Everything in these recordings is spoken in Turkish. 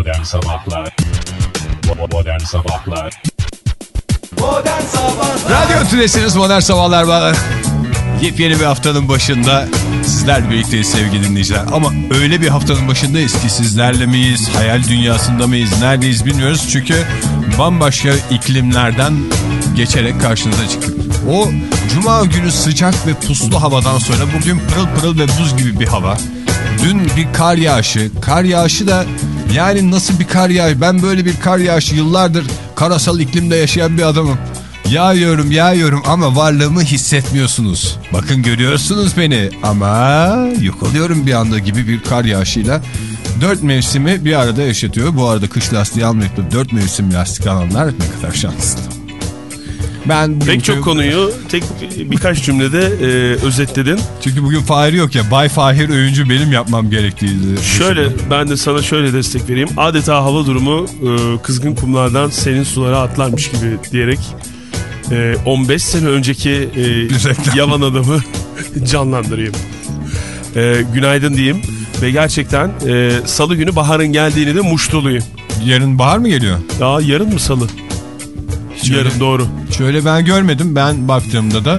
Modern Sabahlar Modern Sabahlar Modern Sabahlar Radyo Tülesi'niz Modern Sabahlar var. Yepyeni bir haftanın başında sizlerle birlikteyiz sevgili dinleyiciler. Ama öyle bir haftanın başındayız ki sizlerle miyiz, hayal dünyasında mıyız, neredeyiz bilmiyoruz. Çünkü bambaşka iklimlerden geçerek karşınıza çıktık. O cuma günü sıcak ve puslu havadan sonra bugün pırıl pırıl ve buz gibi bir hava. Dün bir kar yağışı, kar yağışı da yani nasıl bir kar yağışı? Ben böyle bir kar yağışı yıllardır karasal iklimde yaşayan bir adamım. Yağıyorum yağıyorum ama varlığımı hissetmiyorsunuz. Bakın görüyorsunuz beni ama yok oluyorum bir anda gibi bir kar yağışıyla. Dört mevsimi bir arada yaşatıyor. Bu arada kış lastiği almayıp da dört mevsim lastik alanlar ne kadar şanslı. Ben Pek bugünkü- çok konuyu tek birkaç cümlede e, özetledin. Çünkü bugün Fahir yok ya. Bay Fahir öyüncü benim yapmam gerektiğiydi. Şöyle ben de sana şöyle destek vereyim. Adeta hava durumu e, kızgın kumlardan senin sulara atlarmış gibi diyerek e, 15 sene önceki e, yavan adamı canlandırayım. E, günaydın diyeyim ve gerçekten e, salı günü baharın geldiğini de muştuluyum. Yarın bahar mı geliyor? Ya yarın mı salı? Şöyle- Yarın doğru. Şöyle ben görmedim. Ben baktığımda da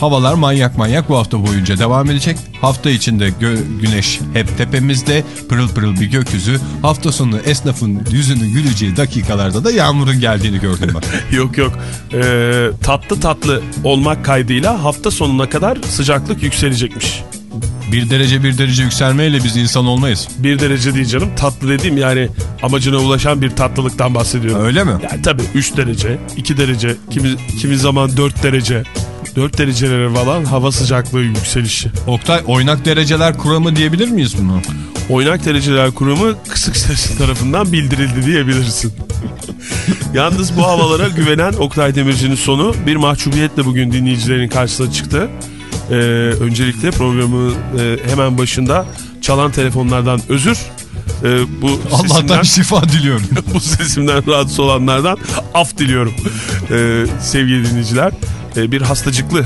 havalar manyak manyak bu hafta boyunca devam edecek. Hafta içinde gö- güneş hep tepemizde pırıl pırıl bir gökyüzü. Hafta sonu esnafın yüzünün güleceği dakikalarda da yağmurun geldiğini gördüm ben. Yok yok. Ee, tatlı tatlı olmak kaydıyla hafta sonuna kadar sıcaklık yükselecekmiş. bir derece bir derece yükselmeyle biz insan olmayız. Bir derece değil canım. Tatlı dediğim yani amacına ulaşan bir tatlılıktan bahsediyorum. Öyle mi? Yani tabii 3 derece, 2 derece, kimi, kimi zaman 4 derece. 4 derecelere falan hava sıcaklığı yükselişi. Oktay oynak dereceler kuramı diyebilir miyiz bunu? Oynak dereceler kurumu kısık ses tarafından bildirildi diyebilirsin. Yalnız bu havalara güvenen Oktay Demirci'nin sonu bir mahcubiyetle bugün dinleyicilerin karşısına çıktı. Ee, öncelikle programı e, hemen başında çalan telefonlardan özür. Ee, bu Allah'tan sesimden, şifa diliyorum. bu sesimden rahatsız olanlardan af diliyorum. Ee, sevgili dinleyiciler Ee, bir hastacıklı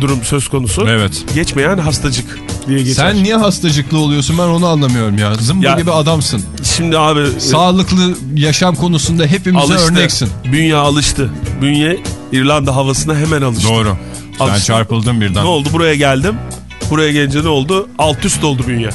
durum söz konusu. evet. Geçmeyen hastacık diye geçer. Sen niye hastacıklı oluyorsun ben onu anlamıyorum ya. Zımba Ya- gibi adamsın. Şimdi abi e, Sağlıklı yaşam konusunda hepimize Alıştı. örneksin. Bünye alıştı. Bünye İrlanda havasına hemen alıştı. Doğru. Sen Alıştı. çarpıldın birden. Ne oldu? Buraya geldim. Buraya gelince ne oldu? Alt üst oldu bünye.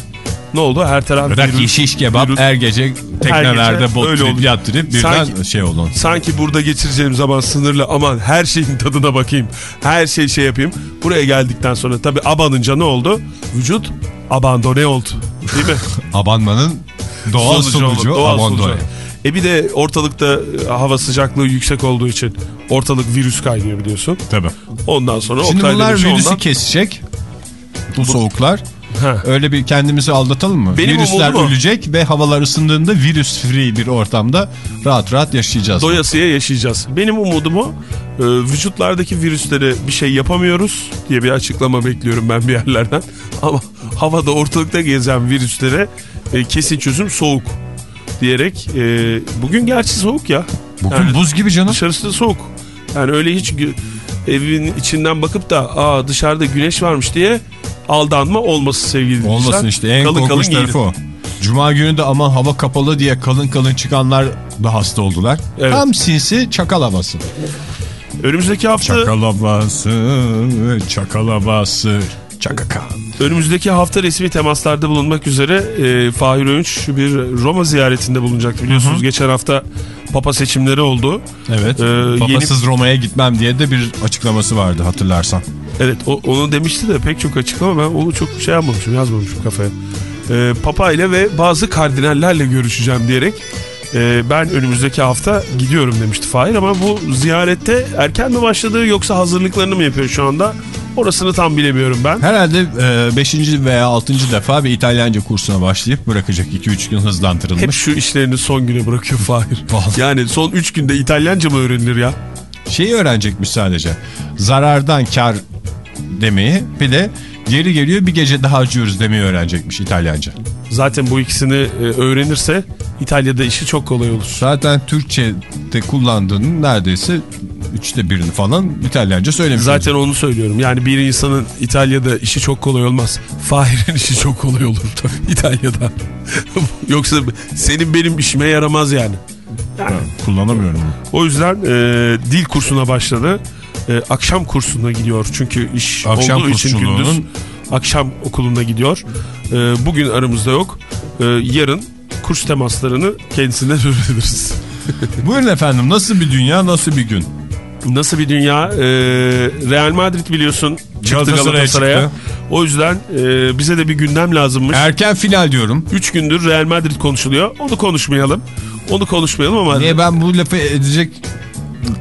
Ne oldu? Her taraf Bırak virüs- şiş kebap virüs- her gece teknelerde gece öyle bot olur. yattırıp birden Sanki- şey olun. Sanki burada geçireceğim zaman sınırlı aman her şeyin tadına bakayım. Her şey şey yapayım. Buraya geldikten sonra tabii abanınca ne oldu? Vücut abandone oldu. Değil mi? Abanmanın doğal Sonucu sonucu doğal abandone. sonucu. E bir de ortalıkta e, hava sıcaklığı yüksek olduğu için ortalık virüs kaynıyor biliyorsun. Tabii. Ondan sonra Şimdi bunlar virüsü ondan- kesecek. Bu soğuklar. Ha. Öyle bir kendimizi aldatalım mı? Benim Virüsler ölecek ve havalar ısındığında virüs free bir ortamda rahat rahat yaşayacağız. Doyasıya yaşayacağız. Benim umudum o. Ee, vücutlardaki virüslere bir şey yapamıyoruz diye bir açıklama bekliyorum ben bir yerlerden. Ama havada ortalıkta gezen virüslere e, kesin çözüm soğuk diyerek. e, bugün gerçi soğuk ya. Bugün Yani buz gibi canım. Dışarısı da soğuk. Yani öyle hiç evin içinden bakıp da aa dışarıda güneş varmış diye aldanma olmasın sevgili dinleyiciler. Olmasın işte en Kalın korkunç kalın tarafı o. Cuma günü de aman hava kapalı diye kalın kalın çıkanlar da hasta oldular. Evet. Tam sinsi çakal havası. Önümüzdeki hafta Çakal havası, çakal havası, çakaka. Önümüzdeki hafta resmi temaslarda bulunmak üzere e, Fahir Öğünç bir Roma ziyaretinde bulunacaktı biliyorsunuz. Geçen hafta Papa seçimleri oldu. Evet. Ee, Babasız Roma'ya gitmem diye de bir açıklaması vardı hatırlarsan. Evet o- onu demişti de pek çok açıklama ben onu çok şey yapmamışım yazmamışım kafaya. E, Papa ile ve bazı kardinallerle görüşeceğim diyerek e, ben önümüzdeki hafta gidiyorum demişti Fahir ama bu ziyarette erken mi başladı yoksa hazırlıklarını mı yapıyor şu anda? Orasını tam bilemiyorum ben. Herhalde 5. veya 6. defa bir İtalyanca kursuna başlayıp bırakacak 2-3 gün hızlandırılmış. Hep şu işlerini son güne bırakıyor Fahir. Yani son 3 günde İtalyanca mı öğrenilir ya? Şeyi öğrenecekmiş sadece. Zarardan kar demeyi bir de geri geliyor bir gece daha harcıyoruz demeyi öğrenecekmiş İtalyanca. Zaten bu ikisini e, öğrenirse İtalya'da işi çok kolay olur. Zaten Türkçe'de kullandığının neredeyse üçte birini falan İtalyanca söylemiş. Zaten onu söylüyorum. Yani bir insanın İtalya'da işi çok kolay olmaz. Fahir'in işi çok kolay olur İtalya'da. Yoksa senin benim işime yaramaz yani. kullanamıyorum. O yüzden e, dil kursuna başladı. E, akşam kursuna gidiyor. Çünkü iş Akşam olduğu için gündüz akşam okuluna gidiyor. E, bugün aramızda yok. E, yarın kurs temaslarını kendisine sürdürürüz. Buyurun efendim nasıl bir dünya nasıl bir gün? Nasıl bir dünya? E, Real Madrid biliyorsun çıktı Galatasaray'a çıktı. O yüzden e, bize de bir gündem lazımmış. Erken final diyorum. 3 gündür Real Madrid konuşuluyor. Onu konuşmayalım. Onu konuşmayalım ama... Niye ben bu lafı edecek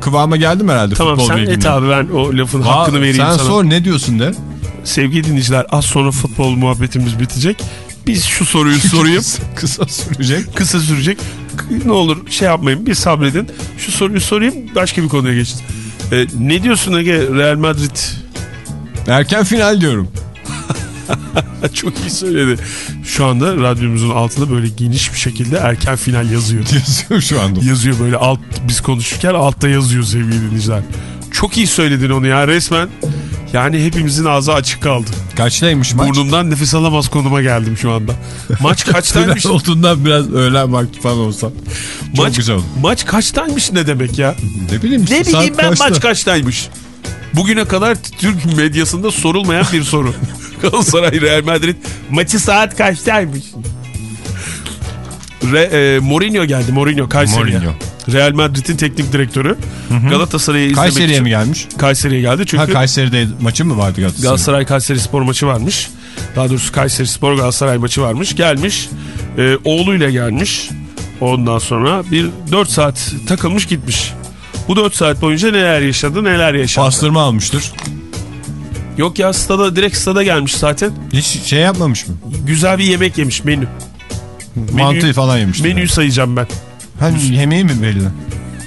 kıvama geldim herhalde Tamam futbol sen et abi ben o lafın Aa, hakkını vereyim sen sana. sor ne diyorsun de. Sevgili dinleyiciler az sonra futbol muhabbetimiz bitecek. Biz şu soruyu sorayım. Kısa sürecek. Kısa sürecek. Ne olur şey yapmayın bir sabredin. Şu soruyu sorayım başka bir konuya geçin. Ee, ne diyorsun Ege Real Madrid? Erken final diyorum. Çok iyi söyledi. Şu anda radyomuzun altında böyle geniş bir şekilde erken final yazıyor. Yazıyorum şu anda. yazıyor böyle alt biz konuşurken altta yazıyor sevgili dinleyiciler. Çok iyi söyledin onu ya resmen. Yani hepimizin ağzı açık kaldı. Kaçtaymış maç? Burnumdan nefes alamaz konuma geldim şu anda. Maç kaçtaymış? Olduğundan biraz öğlen vakti falan olsa. Çok maç, güzel oldu. Maç kaçtaymış ne demek ya? Ne bileyim Ne bileyim ben kaçta? maç kaçtaymış? Bugüne kadar Türk medyasında sorulmayan bir soru. Galatasaray Real Madrid maçı saat kaçtaymış? Re, e, Mourinho geldi Mourinho Kayseri'ye. Mourinho. Real Madrid'in teknik direktörü. Galatasaray'a izlemek Kayseri'ye için mi gelmiş? Kayseri'ye geldi. Çünkü Ha Kayseri'de maçı mı vardı Galatasaray? Galatasaray Kayseri Spor maçı varmış. Daha doğrusu Kayseri Spor Galatasaray maçı varmış. Gelmiş. E, oğluyla gelmiş. Ondan sonra bir 4 saat takılmış gitmiş. Bu 4 saat boyunca neler yaşadı neler yaşadı. Pastırma almıştır. Yok ya stada direkt stada gelmiş zaten. Hiç şey yapmamış mı? Güzel bir yemek yemiş menü. Mantı falan yemiştir. Menüyü sayacağım ben. Hani yemeği mi belli?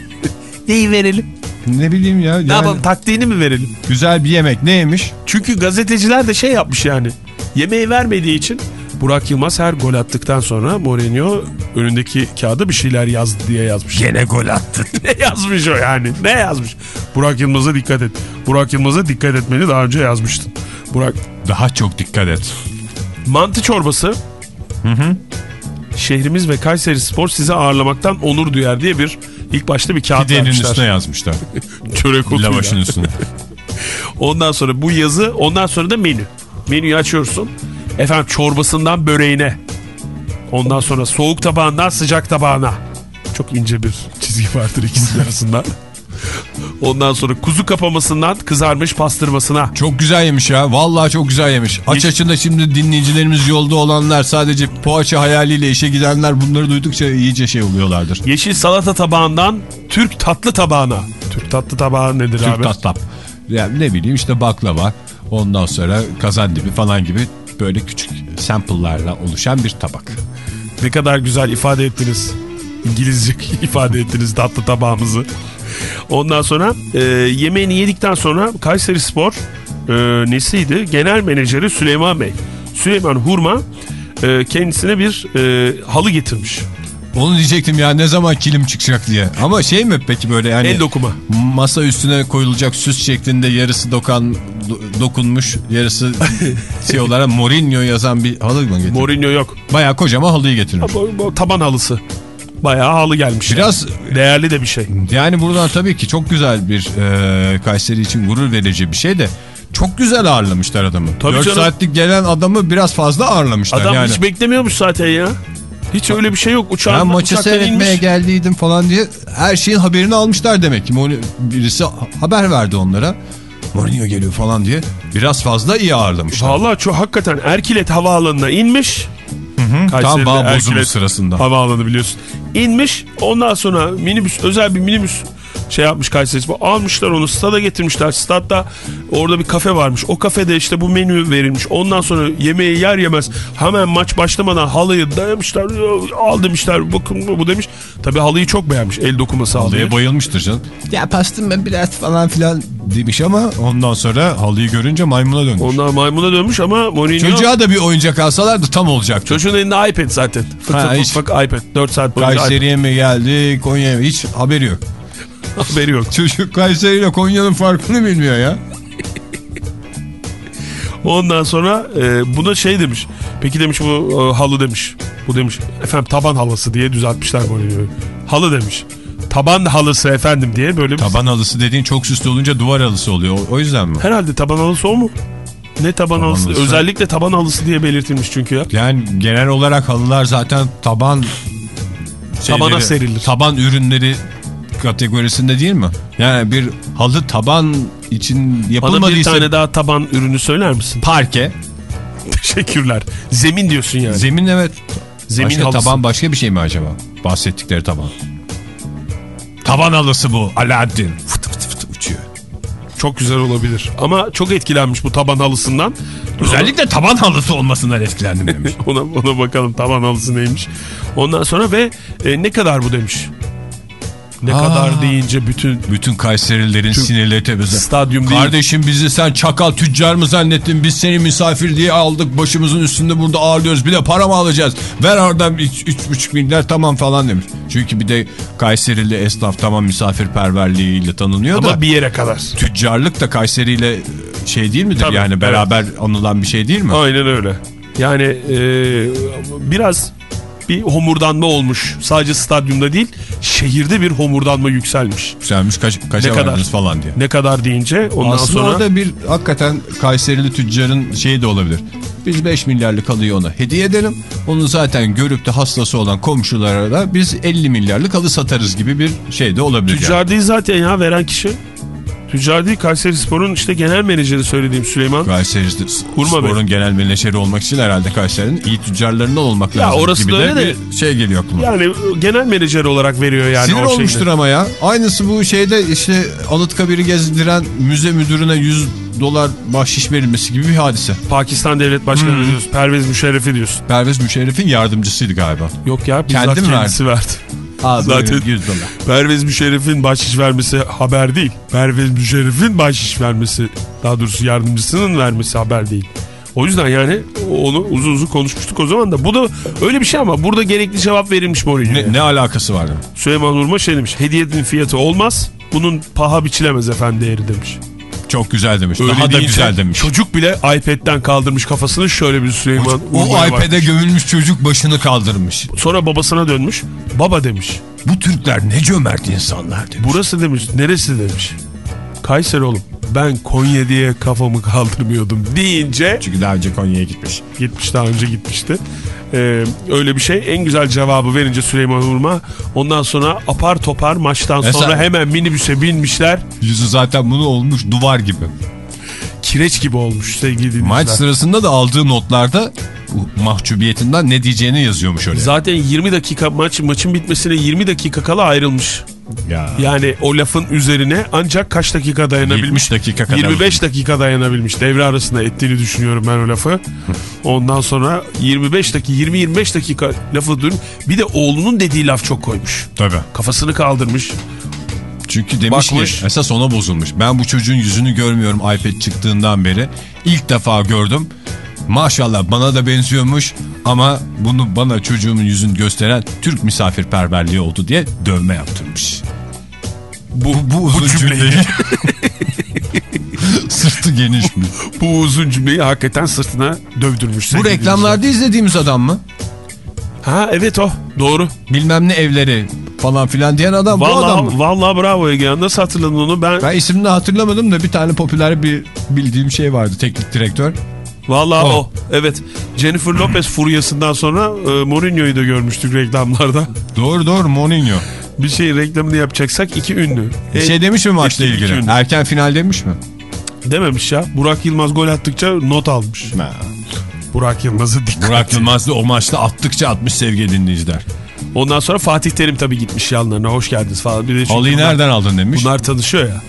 Neyi verelim? Ne bileyim ya. Ne Yani yapalım taktiğini mi verelim? güzel bir yemek ne yemiş? Çünkü gazeteciler de şey yapmış yani. Yemeği vermediği için Burak Yılmaz her gol attıktan sonra Mourinho önündeki kağıda bir şeyler yazdı diye yazmış. Gene gol attı. ne yazmış o yani? Ne yazmış? Burak Yılmaz'a dikkat et. Burak Yılmaz'a dikkat etmeni daha önce yazmıştın. Burak Daha çok dikkat et. mantı çorbası. Şehrimiz ve Kayseri Spor sizi ağırlamaktan onur duyar diye bir ilk başta bir kağıt Pidenin vermişler. üstüne yazmışlar. Çörek otuyla. Lavaşın üstüne. Ondan sonra bu yazı ondan sonra da menü. Menüyü açıyorsun. Efendim çorbasından böreğine. Ondan sonra soğuk tabağından sıcak tabağına. Çok ince bir çizgi vardır ikisinin arasında. Ondan sonra kuzu kapamasından kızarmış pastırmasına. Çok güzel yemiş ya. Vallahi çok güzel yemiş. Aç açında şimdi dinleyicilerimiz yolda olanlar sadece poğaça hayaliyle işe gidenler bunları duydukça iyice şey oluyorlardır. Yeşil salata tabağından Türk tatlı tabağına. Türk tatlı tabağı nedir Türk abi? tatlap. Yani ne bileyim işte baklava. Ondan sonra kazandibi falan gibi böyle küçük sample'larla oluşan bir tabak. Ne kadar güzel ifade ettiniz. İngilizce ifade ettiniz tatlı tabağımızı. Ondan sonra e, yemeğini yedikten sonra Kayseri Spor e, nesiydi? Genel menajeri Süleyman Bey. Süleyman Hurma e, kendisine bir e, halı getirmiş. Onu diyecektim ya ne zaman kilim çıkacak diye. Ama şey mi peki böyle yani El dokuma. masa üstüne koyulacak süs şeklinde yarısı dokan do- dokunmuş yarısı şey olarak Mourinho yazan bir halı mı getirmiş? Mourinho yok. Bayağı kocaman halıyı getirmiş. Taban halısı. Bayağı halı gelmiş. Biraz Değerli de bir şey. yani buradan tabii ki çok güzel bir e, Kayseri için gurur verici bir şey de çok güzel ağırlamışlar adamı. Tabii 4 canım. saatlik gelen adamı biraz fazla ağırlamışlar Adam yani. hiç beklemiyormuş zaten ya. Hiç öyle bir şey yok. Uçağın, Ben maçı seyretmeye inmiş. geldiydim falan diye her şeyin haberini almışlar demek ki. Birisi haber verdi onlara. Mourinho geliyor falan diye. Biraz fazla iyi ağırlamışlar. Valla çok hakikaten Erkilet havaalanına inmiş. Tam Kayseri'de bağ bozumu sırasında. Havaalanı biliyorsun. İnmiş ondan sonra minibüs özel bir minibüs şey yapmış Kayseri Spor. Almışlar onu stada getirmişler. Stadda orada bir kafe varmış. O kafede işte bu menü verilmiş. Ondan sonra yemeği yer yemez hemen maç başlamadan halıyı dayamışlar. Al demişler bakın bu, bu demiş. Tabi halıyı çok beğenmiş. El dokuması halıyı. Halıya bayılmıştır canım. Ya pastım ben biraz falan filan demiş ama ondan sonra halıyı görünce maymuna dönmüş. Onlar maymuna dönmüş ama Mourinho... Çocuğa da bir oyuncak alsalardı tam olacaktı. Çocuğun elinde iPad zaten. Fıt Ha, fıt iPad. 4 saat boyunca. Kayseri'ye mi geldi Konya'ya mı hiç haberi yok. Haberi yok. Çocuk Kayseri ile Konya'nın farkını bilmiyor ya. Ondan sonra e, buna şey demiş. Peki demiş bu e, halı demiş. Bu demiş efendim taban halısı diye düzeltmişler Mourinho'yu. Halı demiş. Taban halısı efendim diye böyle bir... Taban halısı dediğin çok süslü olunca duvar halısı oluyor. O, o yüzden mi? Herhalde taban halısı o mu? Ne taban, Taban halısı? halısı. Özellikle taban halısı diye belirtilmiş çünkü ya. Yani genel olarak halılar zaten taban Tabana serilir. Taban ürünleri kategorisinde değil mi? Yani bir halı taban için Bana bir yapılmadıysa tane daha taban ürünü söyler misin? parke, Teşekkürler. Zemin diyorsun yani. zemin evet. Zemin başka halısı. taban başka bir şey mi acaba? Bahsettikleri taban. Taban halısı bu. Alaaddin. Fıtı fıtı fıtı uçuyor. Çok güzel olabilir. Ama çok etkilenmiş bu taban halısından. Özellikle taban halısı olmasından etkilendim demiş. Ona, ona bakalım taban halısı neymiş. Ondan sonra ve e, ne kadar bu demiş. Ne Aa. kadar deyince bütün Bütün Kayserilerin sinirleri tepesi. stadyum değil. Kardeşim bizi sen çakal tüccar mı zannettin? Biz seni misafir diye aldık. Başımızın üstünde burada ağırlıyoruz. Bir de para mı alacağız? Ver oradan 3,5 milyar tamam falan demiş. Çünkü bir de Kayserili esnaf tamam misafirperverliğiyle tanınıyor Ama da. bir yere kadar. Tüccarlık da Kayseri'yle şey değil midir? Tabii, yani evet. beraber anılan bir şey değil mi? Aynen öyle. Yani e, biraz bir homurdanma olmuş. Sadece stadyumda değil şehirde bir homurdanma yükselmiş. Güzelmiş kaç, kaça Ne kadar? falan diye. Ne kadar deyince ondan Aslında sonra... orada bir hakikaten Kayserili tüccarın şeyi de olabilir. Biz 5 milyarlık halıyı ona hediye edelim. Onu zaten görüp de hastası olan komşulara da biz 50 milyarlık halı satarız gibi bir şey de olabilir. Tüccar yani. değil zaten ya veren kişi. Tüccar değil Kayseri Spor'un işte genel menajeri söylediğim Süleyman. Kayseri sporun genel menajeri olmak için herhalde Kayseri'nin iyi tüccarlarından olmak Ya lazım orası gibi de de- bir şey geliyor aklıma. Yani genel menajer olarak veriyor yani Sinir o olmuştur ama ya. Aynısı bu şeyde işte Anıtkabir'i gezdiren müze müdürüne 100 dolar bahşiş verilmesi gibi bir hadise. Pakistan Devlet Başkanı Hmm. diyorsun. Pervez Müşerref'i diyorsun. Pervez Müşerref'in yardımcısıydı galiba. Yok ya bizzat Kendi mi kendisi verdi. Aa, Zaten- 100 dolar. Pervez Müşerref'in bahşiş vermesi haber değil. Pervez Müşerref'in bahşiş vermesi daha doğrusu yardımcısının vermesi haber değil. O yüzden yani onu uzun uzun konuşmuştuk o zaman da. Bu da öyle bir şey ama burada gerekli cevap verilmiş Mourinho'ya. Ne, ne alakası var? Süleyman Urma şey demiş. Hediyenin fiyatı olmaz. Bunun paha biçilemez efendim değeri demiş. Çok güzel demiş. Öyle Daha da güzel demiş. Çocuk bile iPad'den kaldırmış kafasını şöyle bir Süleyman O Urma'ya iPad'e gömülmüş çocuk başını kaldırmış. Sonra babasına dönmüş. Baba demiş. Bu Türkler ne cömert insanlar demiş. Burası demiş. Neresi demiş. Kayseri oğlum. Ben Konya diye kafamı kaldırmıyordum deyince Çünkü daha önce Konya'ya gitmiş. gitmiş daha önce gitmişti. Ee, öyle bir şey. En güzel cevabı verince Süleyman Urma ondan sonra apar topar maçtan Mesela- sonra hemen minibüse binmişler. Yüzü zaten bunu olmuş duvar gibi. Kireç gibi olmuş sevgili dinleyiciler. Maç sırasında da aldığı notlarda mahcubiyetinden ne diyeceğini yazıyormuş öyle. Zaten 20 dakika maç maçın bitmesine 20 dakika kala ayrılmış. Ya. Yani o lafın üzerine ancak kaç dakika dayanabilmiş? 70 dakika kadar. 25 dakika dayanabilmiş. Devre arasında ettiğini düşünüyorum ben o lafı. Ondan sonra 25 dakika 20-25 dakika lafı dün. Bir de oğlunun dediği laf çok koymuş. Tabii. Kafasını kaldırmış. Çünkü demiş Bakmış. ki esas ona bozulmuş. Ben bu çocuğun yüzünü görmüyorum iPad çıktığından beri. İlk defa gördüm. Maşallah bana da benziyormuş ama bunu bana çocuğumun yüzünü gösteren Türk misafirperverliği oldu diye dövme yaptırmış. Bu, bu uzun cümleyi- cümleyi. Sırtı geniş mi? Bu uzun cümleyi hakikaten sırtına dövdürmüş. Bu reklamlarda izlediğimiz adam mı? Ha evet o doğru. Bilmem ne evleri falan filan diyen adam bu adam mı? Vallahi, vallahi bravo Ege. Nasıl hatırladın onu? Ben Ben ismini hatırlamadım da bir tane popüler bir bildiğim şey vardı teknik direktör. Vallahi o. O. Evet. Jennifer Lopez furyasından sonra e, Mourinho'yu da görmüştük reklamlarda. Doğru doğru Mourinho. Bir şey reklamını yapacaksak iki ünlü. Bir E, şey demiş mi maçla iki- iki ilgili? ünlü. Erken final demiş mi? Dememiş ya. Burak Yılmaz gol attıkça not almış. Burak Yılmaz'ı dikkat. Burak Yılmaz da o maçta attıkça atmış sevgili dinleyiciler. Ondan sonra Fatih Terim tabii gitmiş yanlarına. Hoş geldiniz falan. Bir de Halıyı nereden aldın demiş. Bunlar tanışıyor ya.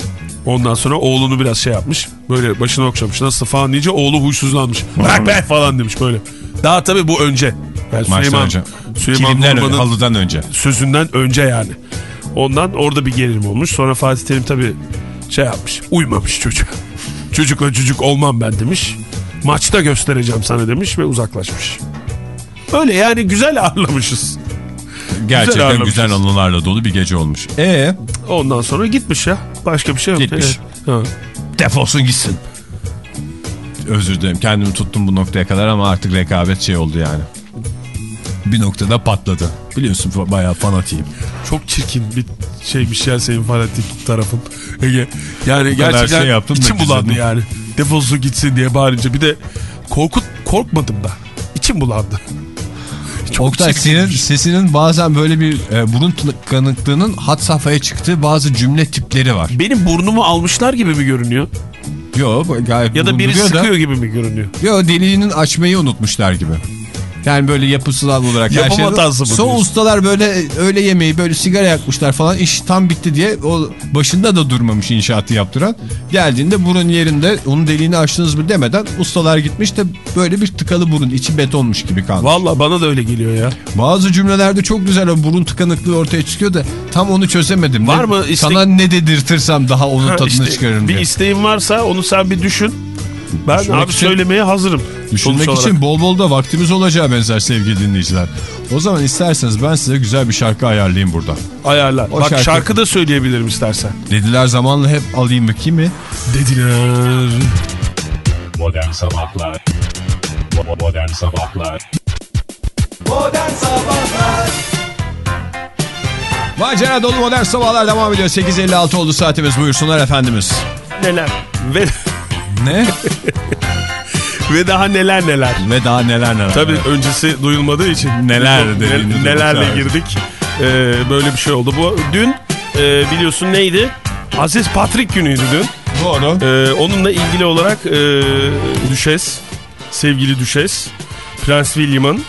Ondan sonra oğlunu biraz şey yapmış. Böyle başını okşamış. Nasıl falan deyince oğlu huysuzlanmış. Bırak be falan demiş böyle. Daha tabii bu önce. Yani Maçtan Süleyman, önce. Süleyman Kilimden önce, Nurman'ın halıdan önce. sözünden önce yani. Ondan orada bir gerilim olmuş. Sonra Fatih Terim tabii şey yapmış. Uymamış çocuğa. Çocukla çocuk olmam ben demiş. Maçta göstereceğim sana demiş ve uzaklaşmış. Öyle yani güzel ağırlamışız. Gerçekten güzel, ağırlamışız. anılarla dolu bir gece olmuş. E Ondan sonra gitmiş ya. Başka bir şey yok. Gitmiş. Evet. Defolsun gitsin. Özür dilerim kendimi tuttum bu noktaya kadar ama artık rekabet şey oldu yani. Bir noktada patladı. Biliyorsun bayağı fanatiyim. Çok çirkin bir şeymiş ya senin fanatik tarafın. Ege. Yani gerçekten şey yaptım içim bulandı yani. Defolsun gitsin diye bağırınca bir de korkut korkmadım da. İçim bulandı. Oktay senin sesinin bazen böyle bir e, burun tıkanıklığının hat safhaya çıktığı bazı cümle tipleri var. Benim burnumu almışlar gibi mi görünüyor? Yo gayet Ya da biri sıkıyor gibi mi görünüyor? Yo deliğinin açmayı unutmuşlar gibi. Yani böyle yapısal olarak. Yapım her hatası mı Son diyorsun? ustalar böyle öğle yemeği böyle sigara yakmışlar falan iş tam bitti diye o başında da durmamış inşaatı yaptıran. Geldiğinde burun yerinde onun deliğini açtınız mı demeden ustalar gitmiş de böyle bir tıkalı burun içi betonmuş gibi kalmış. Valla bana da öyle geliyor ya. Bazı cümlelerde çok güzel o burun tıkanıklığı ortaya çıkıyor da tam onu çözemedim. Var Ne- mı istek- Sana ne dedirtirsem daha onun tadını işte çıkarırım bir diye. isteğin varsa onu sen bir düşün. Ben Düşünmek abi için- söylemeye hazırım. Düşünmek sonuç için olarak. bol bol da vaktimiz olacağı benzer sevgili dinleyiciler. O zaman isterseniz ben size güzel bir şarkı ayarlayayım burada. ayarla. O Bak şarkı- şarkı... da söyleyebilirim istersen. Dediler zamanla hep alayım mı? Dediler. Modern Sabahlar Modern Sabahlar Modern Sabahlar Macera dolu modern sabahlar devam ediyor. 8.56 oldu saatimiz buyursunlar efendimiz. Neler. Ve, Ne? ve daha neler neler. Ve daha neler neler. Tabii öncesi duyulmadığı için. Neler Ne- dediğini nelerle evet. girdik. Ee, böyle bir şey oldu. Bu dün e, biliyorsun neydi? Aziz Patrick günüydü dün. Doğru. Ee, onunla ilgili olarak e, Düşes, sevgili Düşes, Prens William'ın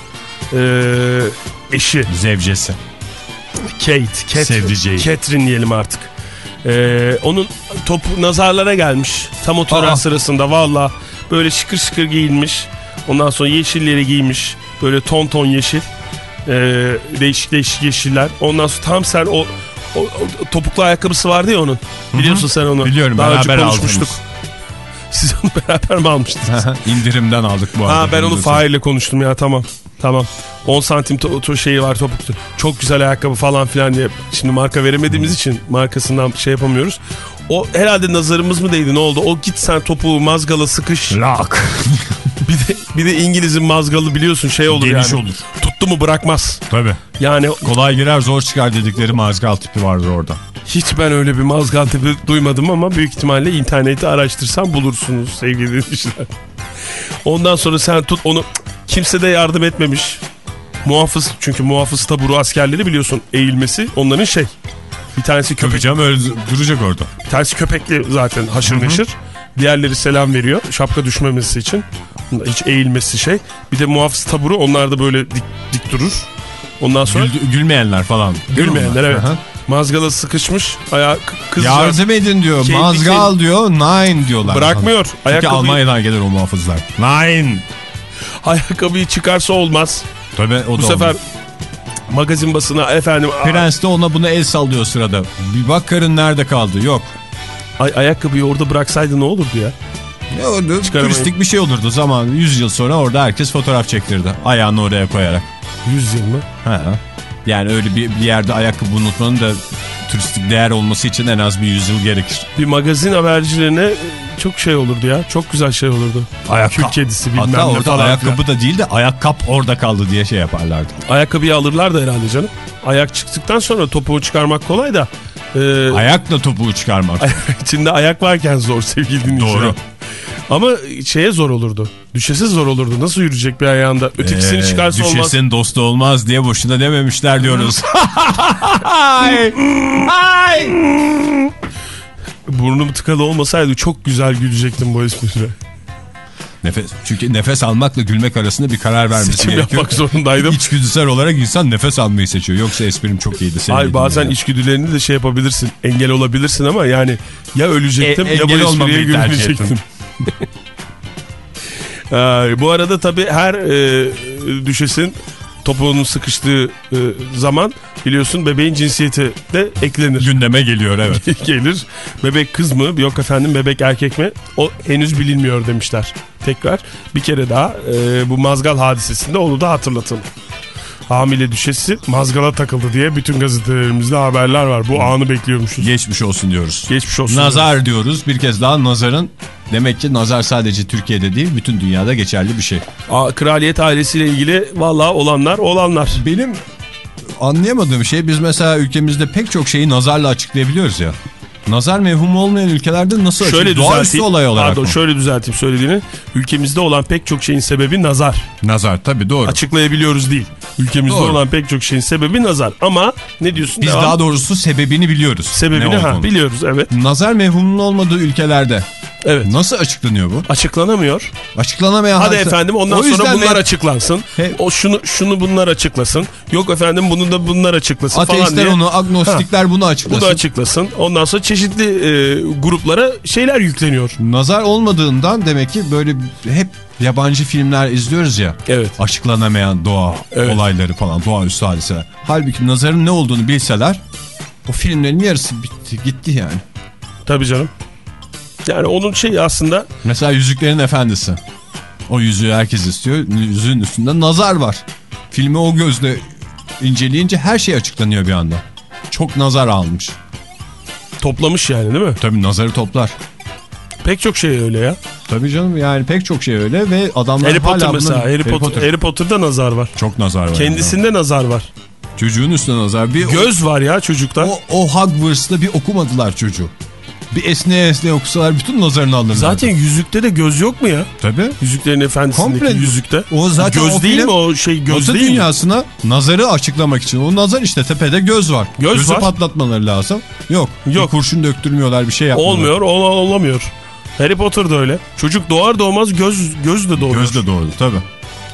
e, eşi Zevcesi. Kate, Cat, Sevdiceği. Catherine diyelim artık. Ee, onun topu nazarlara gelmiş tam o tören sırasında valla böyle şıkır şıkır giyinmiş. Ondan sonra yeşilleri giymiş. Böyle ton ton yeşil. Ee, değişik değişik yeşiller. Ondan sonra tam sen o, o, o topuklu ayakkabısı vardı ya onun. Biliyorsun sen onu. Biliyorum, Daha önce konuşmuştuk. aldınız. Siz onu beraber mi almıştınız? İndirimden aldık bu arada. Ha ben onu. Fahir'le konuştum ya tamam. Tamam. 10 santim to- to- şeyi var topuklu. Çok güzel ayakkabı falan filan diye. Şimdi marka veremediğimiz için markasından şey yapamıyoruz. O herhalde nazarımız mı değdi ne oldu? O git sen topuğu mazgala sıkış. Lak. Bir de, bir de İngiliz'in mazgalı biliyorsun şey olur Geniş yani. olur. Tuttu mu bırakmaz. Tabii. Yani Kolay girer zor çıkar dedikleri mazgal tipi vardır orada. hiç ben öyle bir mazgal tipi duymadım ama büyük ihtimalle interneti araştırsan bulursunuz sevgili dinleyiciler. Ondan sonra sen tut onu kimse de yardım etmemiş. Muhafız çünkü muhafız taburu askerleri biliyorsun eğilmesi onların şey. Bir tanesi köpek, canım öyle duracak orada. bir tanesi köpekli zaten haşır neşir. Diğerleri selam veriyor şapka düşmemesi için. Hiç eğilmesi şey. Bir de muhafız taburu onlar da böyle dik, dik durur. Ondan sonra Gül- gülmeyenler falan. gülmeyenler evet. Aha. Mazgala sıkışmış ayağı kız Yardım edin diyor. Kendi Mazgal diyor. Nine diyorlar. Bırakmıyor. Çünkü Ayakkabıyı, Almanya'dan gelir o muhafızlar. Nine. ayakkabıyı çıkarsa olmaz. Tabii o Bu da sefer olur. Magazin basına efendim Prens de ona buna el sallıyor sırada. Bir bak karın nerede kaldı? Yok. ay, ayakkabıyı orada bıraksaydı ne olurdu ya? Ne oldu? Turistik bir şey olurdu. Zaman 100 yıl sonra orada herkes fotoğraf çektirdi. Ayağını oraya koyarak. 100 yıl mı? Ha. Yani öyle bir, bir yerde ayakkabı unutmanın da turistik değer olması için en az bir 100 yıl gerekir. Bir magazin habercilerine çok şey olurdu ya. Çok güzel şey olurdu. Kül kedisi bilmem Hatta ne orada falan. ayakkabı da değil de ayakkabı orada kaldı diye şey yaparlardı. Ayakkabıyı alırlar da herhalde canım. Ayak çıktıktan sonra topuğu çıkarmak kolay da. E, Ayakla topuğu çıkarmak. içinde ayak varken zor sevgili dinleyiciler. Doğru. Ama şeye zor olurdu. Düşesi zor olurdu. Nasıl yürüyecek bir ayağında? Ötekisini Ee, çıkarsa olmaz. düşesin dostu olmaz diye boşuna dememişler diyoruz. Ay. Ay. Burnum tıkalı olmasaydı çok güzel gülecektim bu esprine. Nefes, çünkü nefes almakla gülmek arasında bir karar vermesi Seçim gerekiyor. yapmak zorundaydım. İçgüdüsel olarak insan nefes almayı seçiyor. Yoksa esprim çok iyiydi. Ay bazen dinleyenler. içgüdülerini de şey yapabilirsin. Engel olabilirsin ama yani ya ölecektim E- ya bu espriye gülmeyecektim. Ay, bu arada tabii her e, düşesin topuğunun sıkıştığı e, zaman biliyorsun bebeğin cinsiyeti de eklenir. gündeme geliyor evet. gelir. Bebek kız mı yok efendim bebek erkek mi o henüz bilinmiyor demişler. Tekrar bir kere daha e, bu mazgal hadisesinde onu da hatırlatalım. Hamile düşesi mazgala takıldı diye bütün gazetelerimizde haberler var. Bu anı bekliyormuşuz. Geçmiş olsun diyoruz. Geçmiş olsun. Nazar diyoruz. Bir kez daha nazarın demek ki nazar sadece Türkiye'de değil bütün dünyada geçerli bir şey. Aa, kraliyet ailesiyle ilgili vallahi olanlar olanlar. Benim anlayamadığım şey biz mesela ülkemizde pek çok şeyi nazarla açıklayabiliyoruz ya. Nazar mevhumu olmayan ülkelerde nasıl Şöyle açık? Doğaüstü olay olarak Pardon mı? şöyle düzelteyim söylediğini. Ülkemizde olan pek çok şeyin sebebi nazar. Nazar tabii doğru. Açıklayabiliyoruz değil. Ülkemizde Doğru. olan pek çok şeyin sebebi nazar. Ama ne diyorsun? Biz Devam. daha doğrusu sebebini biliyoruz. Sebebini ha, biliyoruz evet. Nazar mevhumunun olmadığı ülkelerde Evet. nasıl açıklanıyor bu? Açıklanamıyor. Açıklanamayan Hadi hadise- efendim ondan O sonra bunlar de açıklansın. He- O şunu şunu bunlar açıklasın. Yok efendim bunu da bunlar açıklasın falan Ateistler diye. onu, agnostikler bunu Bu açıklasın. da açıklasın. Ondan sonra çeşitli e, gruplara şeyler yükleniyor. Nazar olmadığından demek ki böyle hep yabancı filmler izliyoruz ya. Evet. Açıklanamayan doğa Evet. olayları falan, doğaüstü hadiseler. Halbuki nazarın ne olduğunu bilseler o filmlerin yarısı bitti, gitti yani. Tabii canım. Yani onun şeyi aslında Mesela Yüzüklerin Efendisi. O yüzüğü herkes istiyor. Yüzüğün üstünde nazar var. Filmi o gözle inceleyince her şey açıklanıyor bir anda. Çok nazar almış. Toplamış yani değil mi? Tabii nazarı toplar. Pek çok şey öyle ya. Tabii canım yani pek çok şey öyle ve adamlar Harry Potter hala mesela. bunun- Harry, Potter, Harry Potter'da nazar var. Çok nazar var. Kendisinde nazar var. yani. Çocuğun üstüne nazar. Bir Göz var ya çocukta. o, o Hogwarts'ta bir okumadılar çocuğu. Bir esneye esneye okusalar bütün nazarını alırlar. Zaten yüzükte de göz yok mu ya? Tabii. Yüzüklerin Efendisi'ndeki Komple- yüzükte. O zaten göz o değil film- mi o şey göz Batı değil mi? dünyasına nazarı açıklamak için. O nazar işte tepede göz var. Göz Gözü var. patlatmaları lazım. Yok. Yok. Bir kurşun döktürmüyorlar bir şey yapmıyorlar. Olmuyor, ol, olamıyor. Harry Potter da öyle. Çocuk doğar doğmaz göz göz de doğuyor. Göz de doğru tabii.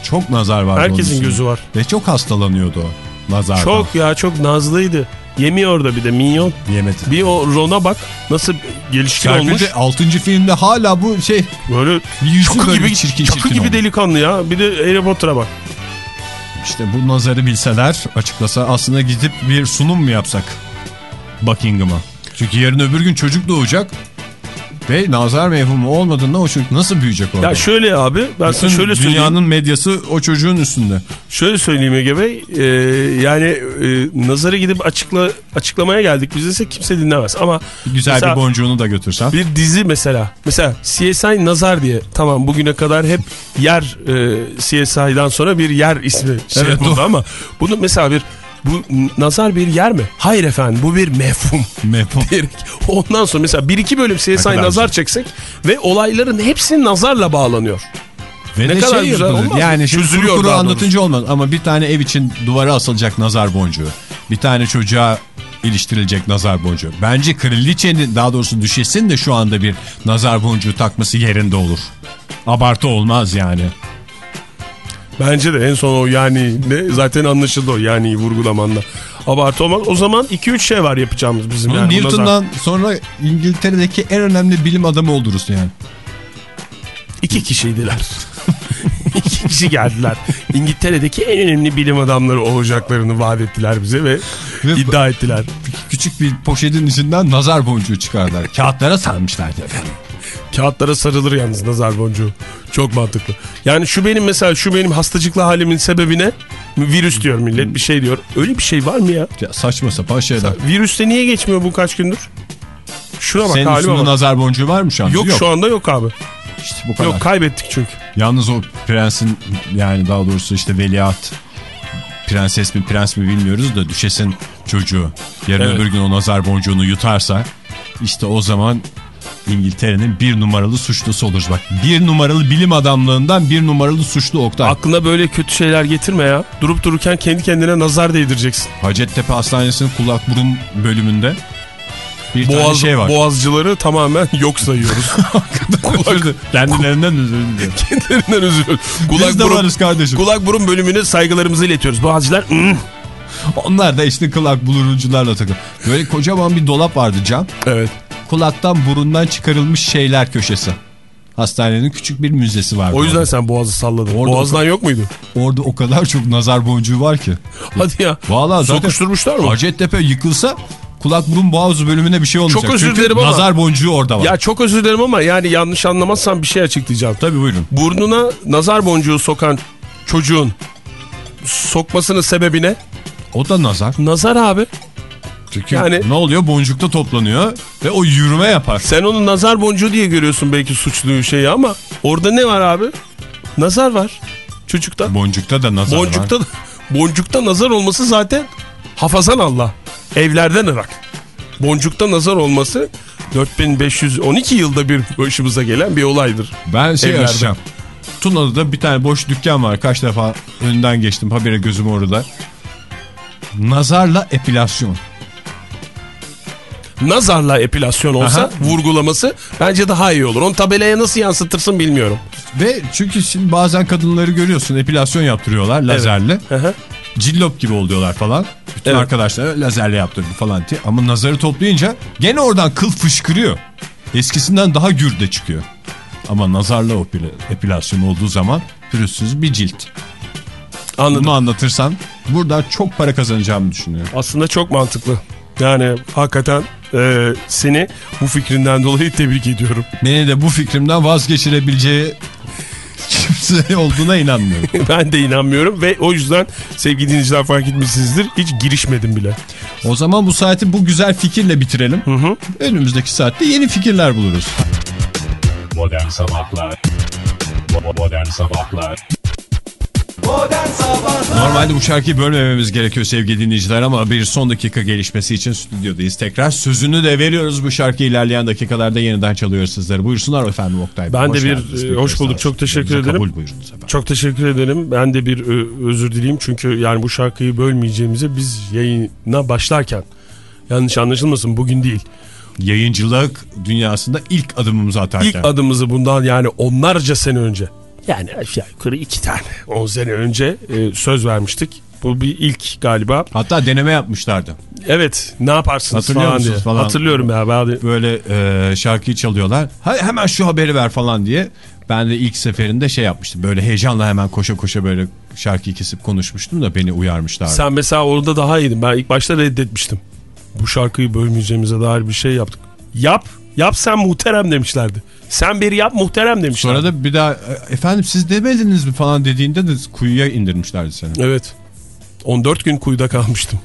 Çok nazar var. Herkesin gözü var. Ve çok hastalanıyordu o nazardan. Çok ya çok nazlıydı. Yemiyor da bir de minyon. yemedi. Bir o Ron'a bak nasıl gelişkin olmuş. Serpil'de 6. filmde hala bu şey Böyle yüzü çakı böyle gibi, çirkin çakı çirkin gibi olmuş. delikanlı ya. Bir de Harry Potter'a bak. İşte bu nazarı bilseler açıklasa aslında gidip bir sunum mu yapsak Buckingham'a. Çünkü yarın öbür gün çocuk doğacak ve nazar mevhumu olmadığında o çocuk nasıl büyüyecek orada? Ya şöyle abi ben Bütün şöyle söyleyeyim. dünyanın medyası o çocuğun üstünde. Şöyle söyleyeyim Ege Bey. e, yani e, nazarı gidip açıkla açıklamaya geldik biz ise kimse dinlemez. Ama Güzel Mesela- bir boncuğunu da götürsen. bir dizi mesela. Mesela CSI Nazar diye. Tamam bugüne kadar hep yer e, CSI'dan sonra bir yer ismi şey Evet, yapıldı ama bunu mesela bir bu nazar bir yer mi? Hayır efendim bu bir mefhum. Diyerek. Ondan sonra mesela bir iki bölüm CSI nazar çeksek ve olayların hepsi nazarla bağlanıyor. Ve Ne kadar şey güzel olmaz? Yani şimdi kuru kuru anlatınca olmaz ama bir tane ev için duvara asılacak nazar boncuğu. Bir tane çocuğa iliştirilecek nazar boncuğu. Bence kraliçenin daha doğrusu düşesin de şu anda bir nazar boncuğu takması yerinde olur. Abartı olmaz yani. Bence de en son o yani ne zaten anlaşıldı o yani vurgulamanla. Abartı olmaz. O zaman 2-3 şey var yapacağımız bizim yani. Newton'dan sonra İngiltere'deki en önemli bilim adamı oluruz yani. İki kişiydiler. İki kişi geldiler. İngiltere'deki en önemli bilim adamları olacaklarını vaat ettiler bize ve, Ve- iddia ettiler. Küçük bir poşetin içinden nazar boncuğu çıkardılar. Kağıtlara sarmışlardı efendim. Kağıtlara sarılır yalnız nazar boncuğu. Çok mantıklı. Yani şu benim mesela şu benim hastacıklı halimin sebebi ne? Virüs diyor millet bir şey diyor. Öyle bir şey var mı ya? Ya saçma sapan şeyler. Virüste niye geçmiyor bu kaç gündür? Şuna bak Senin üstünde bak. nazar boncuğu var mı şu an? Yok, şu anda yok abi. İşte bu kadar. Yok kaybettik çünkü. Yalnız o prensin yani daha doğrusu işte veliaht prenses mi prens mi bilmiyoruz da düşesin çocuğu. Yarın Evet. öbür gün o nazar boncuğunu yutarsa işte o zaman İngiltere'nin bir numaralı suçlusu oluruz. Bak bir numaralı bilim adamlığından bir numaralı suçlu Oktay. Aklına böyle kötü şeyler getirme ya. Durup dururken kendi kendine nazar değdireceksin. Hacettepe Hastanesi'nin kulak burun bölümünde bir tane Boğaz, şey var. Boğazcıları tamamen yok sayıyoruz. Özür- Kendilerinden diliyorum. Kendilerinden. Biz Kulak de burun, varız kardeşim. kulak burun bölümüne saygılarımızı iletiyoruz. Boğazcılar "Hmm." Onlar da işte kulak bulurucularla takıl. Böyle kocaman bir dolap vardı cam. Evet. Kulaktan burundan çıkarılmış şeyler köşesi. Hastanenin küçük bir müzesi var. O yüzden sen boğazı salladın. Orada Boğazdan yok muydu? Orada o kadar çok nazar boncuğu var ki. Hadi ya. Vallahi Sokuşturmuşlar mı? Hacettepe yıkılsa kulak burun boğaz bölümüne bir şey olmayacak. Çok özür dilerim ama- nazar boncuğu orada var. Ya çok özür dilerim ama yani yanlış anlamazsam bir şey açıklayacağım. Tabii buyurun. Burnuna nazar boncuğu sokan çocuğun sokmasının sebebi ne? O da nazar. Nazar abi. Çünkü Yani- ne oluyor? Boncukta toplanıyor ve o yürüme yapar. Sen onu nazar boncuğu diye görüyorsun belki suçluğu şeyi ama orada ne var abi? Nazar var çocukta. Boncukta da nazar Boncukta var. boncukta nazar olması zaten hafazan Allah. Evlerden ırak. Boncukta nazar olması 4512 yılda bir başımıza gelen bir olaydır. Ben şey Evlerde. açacağım. Tuna'da bir tane boş dükkan var. Kaç defa önünden geçtim. Habire gözüm orada. Nazarla epilasyon. Nazarla epilasyon olsa Aha. vurgulaması bence daha iyi olur. Onu tabelaya nasıl yansıtırsın bilmiyorum. Ve çünkü şimdi bazen kadınları görüyorsun epilasyon yaptırıyorlar lazerle. Hı. Cillop gibi oluyorlar falan. Bütün Evet. arkadaşlar lazerle yaptırdı falan diye. Ama nazarı toplayınca gene oradan kıl fışkırıyor. Eskisinden daha gür de çıkıyor. Ama nazarla epilasyon olduğu zaman pürüzsüz bir cilt. Anladım. Bunu anlatırsan buradan çok para kazanacağımı düşünüyorum. Aslında çok mantıklı. Yani hakikaten e, seni bu fikrinden dolayı tebrik ediyorum. Beni de bu fikrimden vazgeçirebileceği kimse olduğuna inanmıyorum. ben de inanmıyorum ve o yüzden sevgili dinleyiciler fark etmişsinizdir. Hiç girişmedim bile. O zaman bu saati bu güzel fikirle bitirelim. hı. Önümüzdeki saatte yeni fikirler buluruz. Modern Sabahlar Modern Sabahlar Normalde bu şarkıyı bölmememiz gerekiyor sevgili dinleyiciler ama bir son dakika gelişmesi için stüdyodayız. Tekrar sözünü de veriyoruz bu şarkı ilerleyen dakikalarda yeniden çalıyoruz sizlere. Buyursunlar efendim Oktay. Bey. Ben de bir, geldiniz. e, hoş bulduk. Çok teşekkür ederim. Kabul buyurunuz efendim. Çok teşekkür ederim. Ben de bir ö, özür dileyim çünkü yani bu şarkıyı bölmeyeceğimize biz yayına başlarken yanlış anlaşılmasın bugün değil. Yayıncılık dünyasında ilk adımımızı atarken. İlk adımızı bundan yani onlarca sene önce yani aşağı yukarı iki tane 10 sene önce e, söz vermiştik. Bu bir ilk galiba. Hatta deneme yapmışlardı. Evet ne yaparsınız Hatırlıyor falan musunuz diye. falan? Hatırlıyorum ya. Ben Böyle e, şarkıyı çalıyorlar. Ha, hemen şu haberi ver falan diye. Ben de ilk seferinde şey yapmıştım. Böyle heyecanla hemen koşa koşa böyle şarkıyı kesip konuşmuştum da beni uyarmışlardı. Sen mesela orada daha iyiydin. Ben ilk başta reddetmiştim. Bu şarkıyı bölmeyeceğimize dair bir şey yaptık. Yap. Yap sen muhterem demişlerdi. Sen bir yap muhterem demişlerdi. Sonra da bir daha "E, efendim siz demediniz mi falan dediğinde de kuyuya indirmişlerdi seni. Evet. 14 gün kuyuda kalmıştım.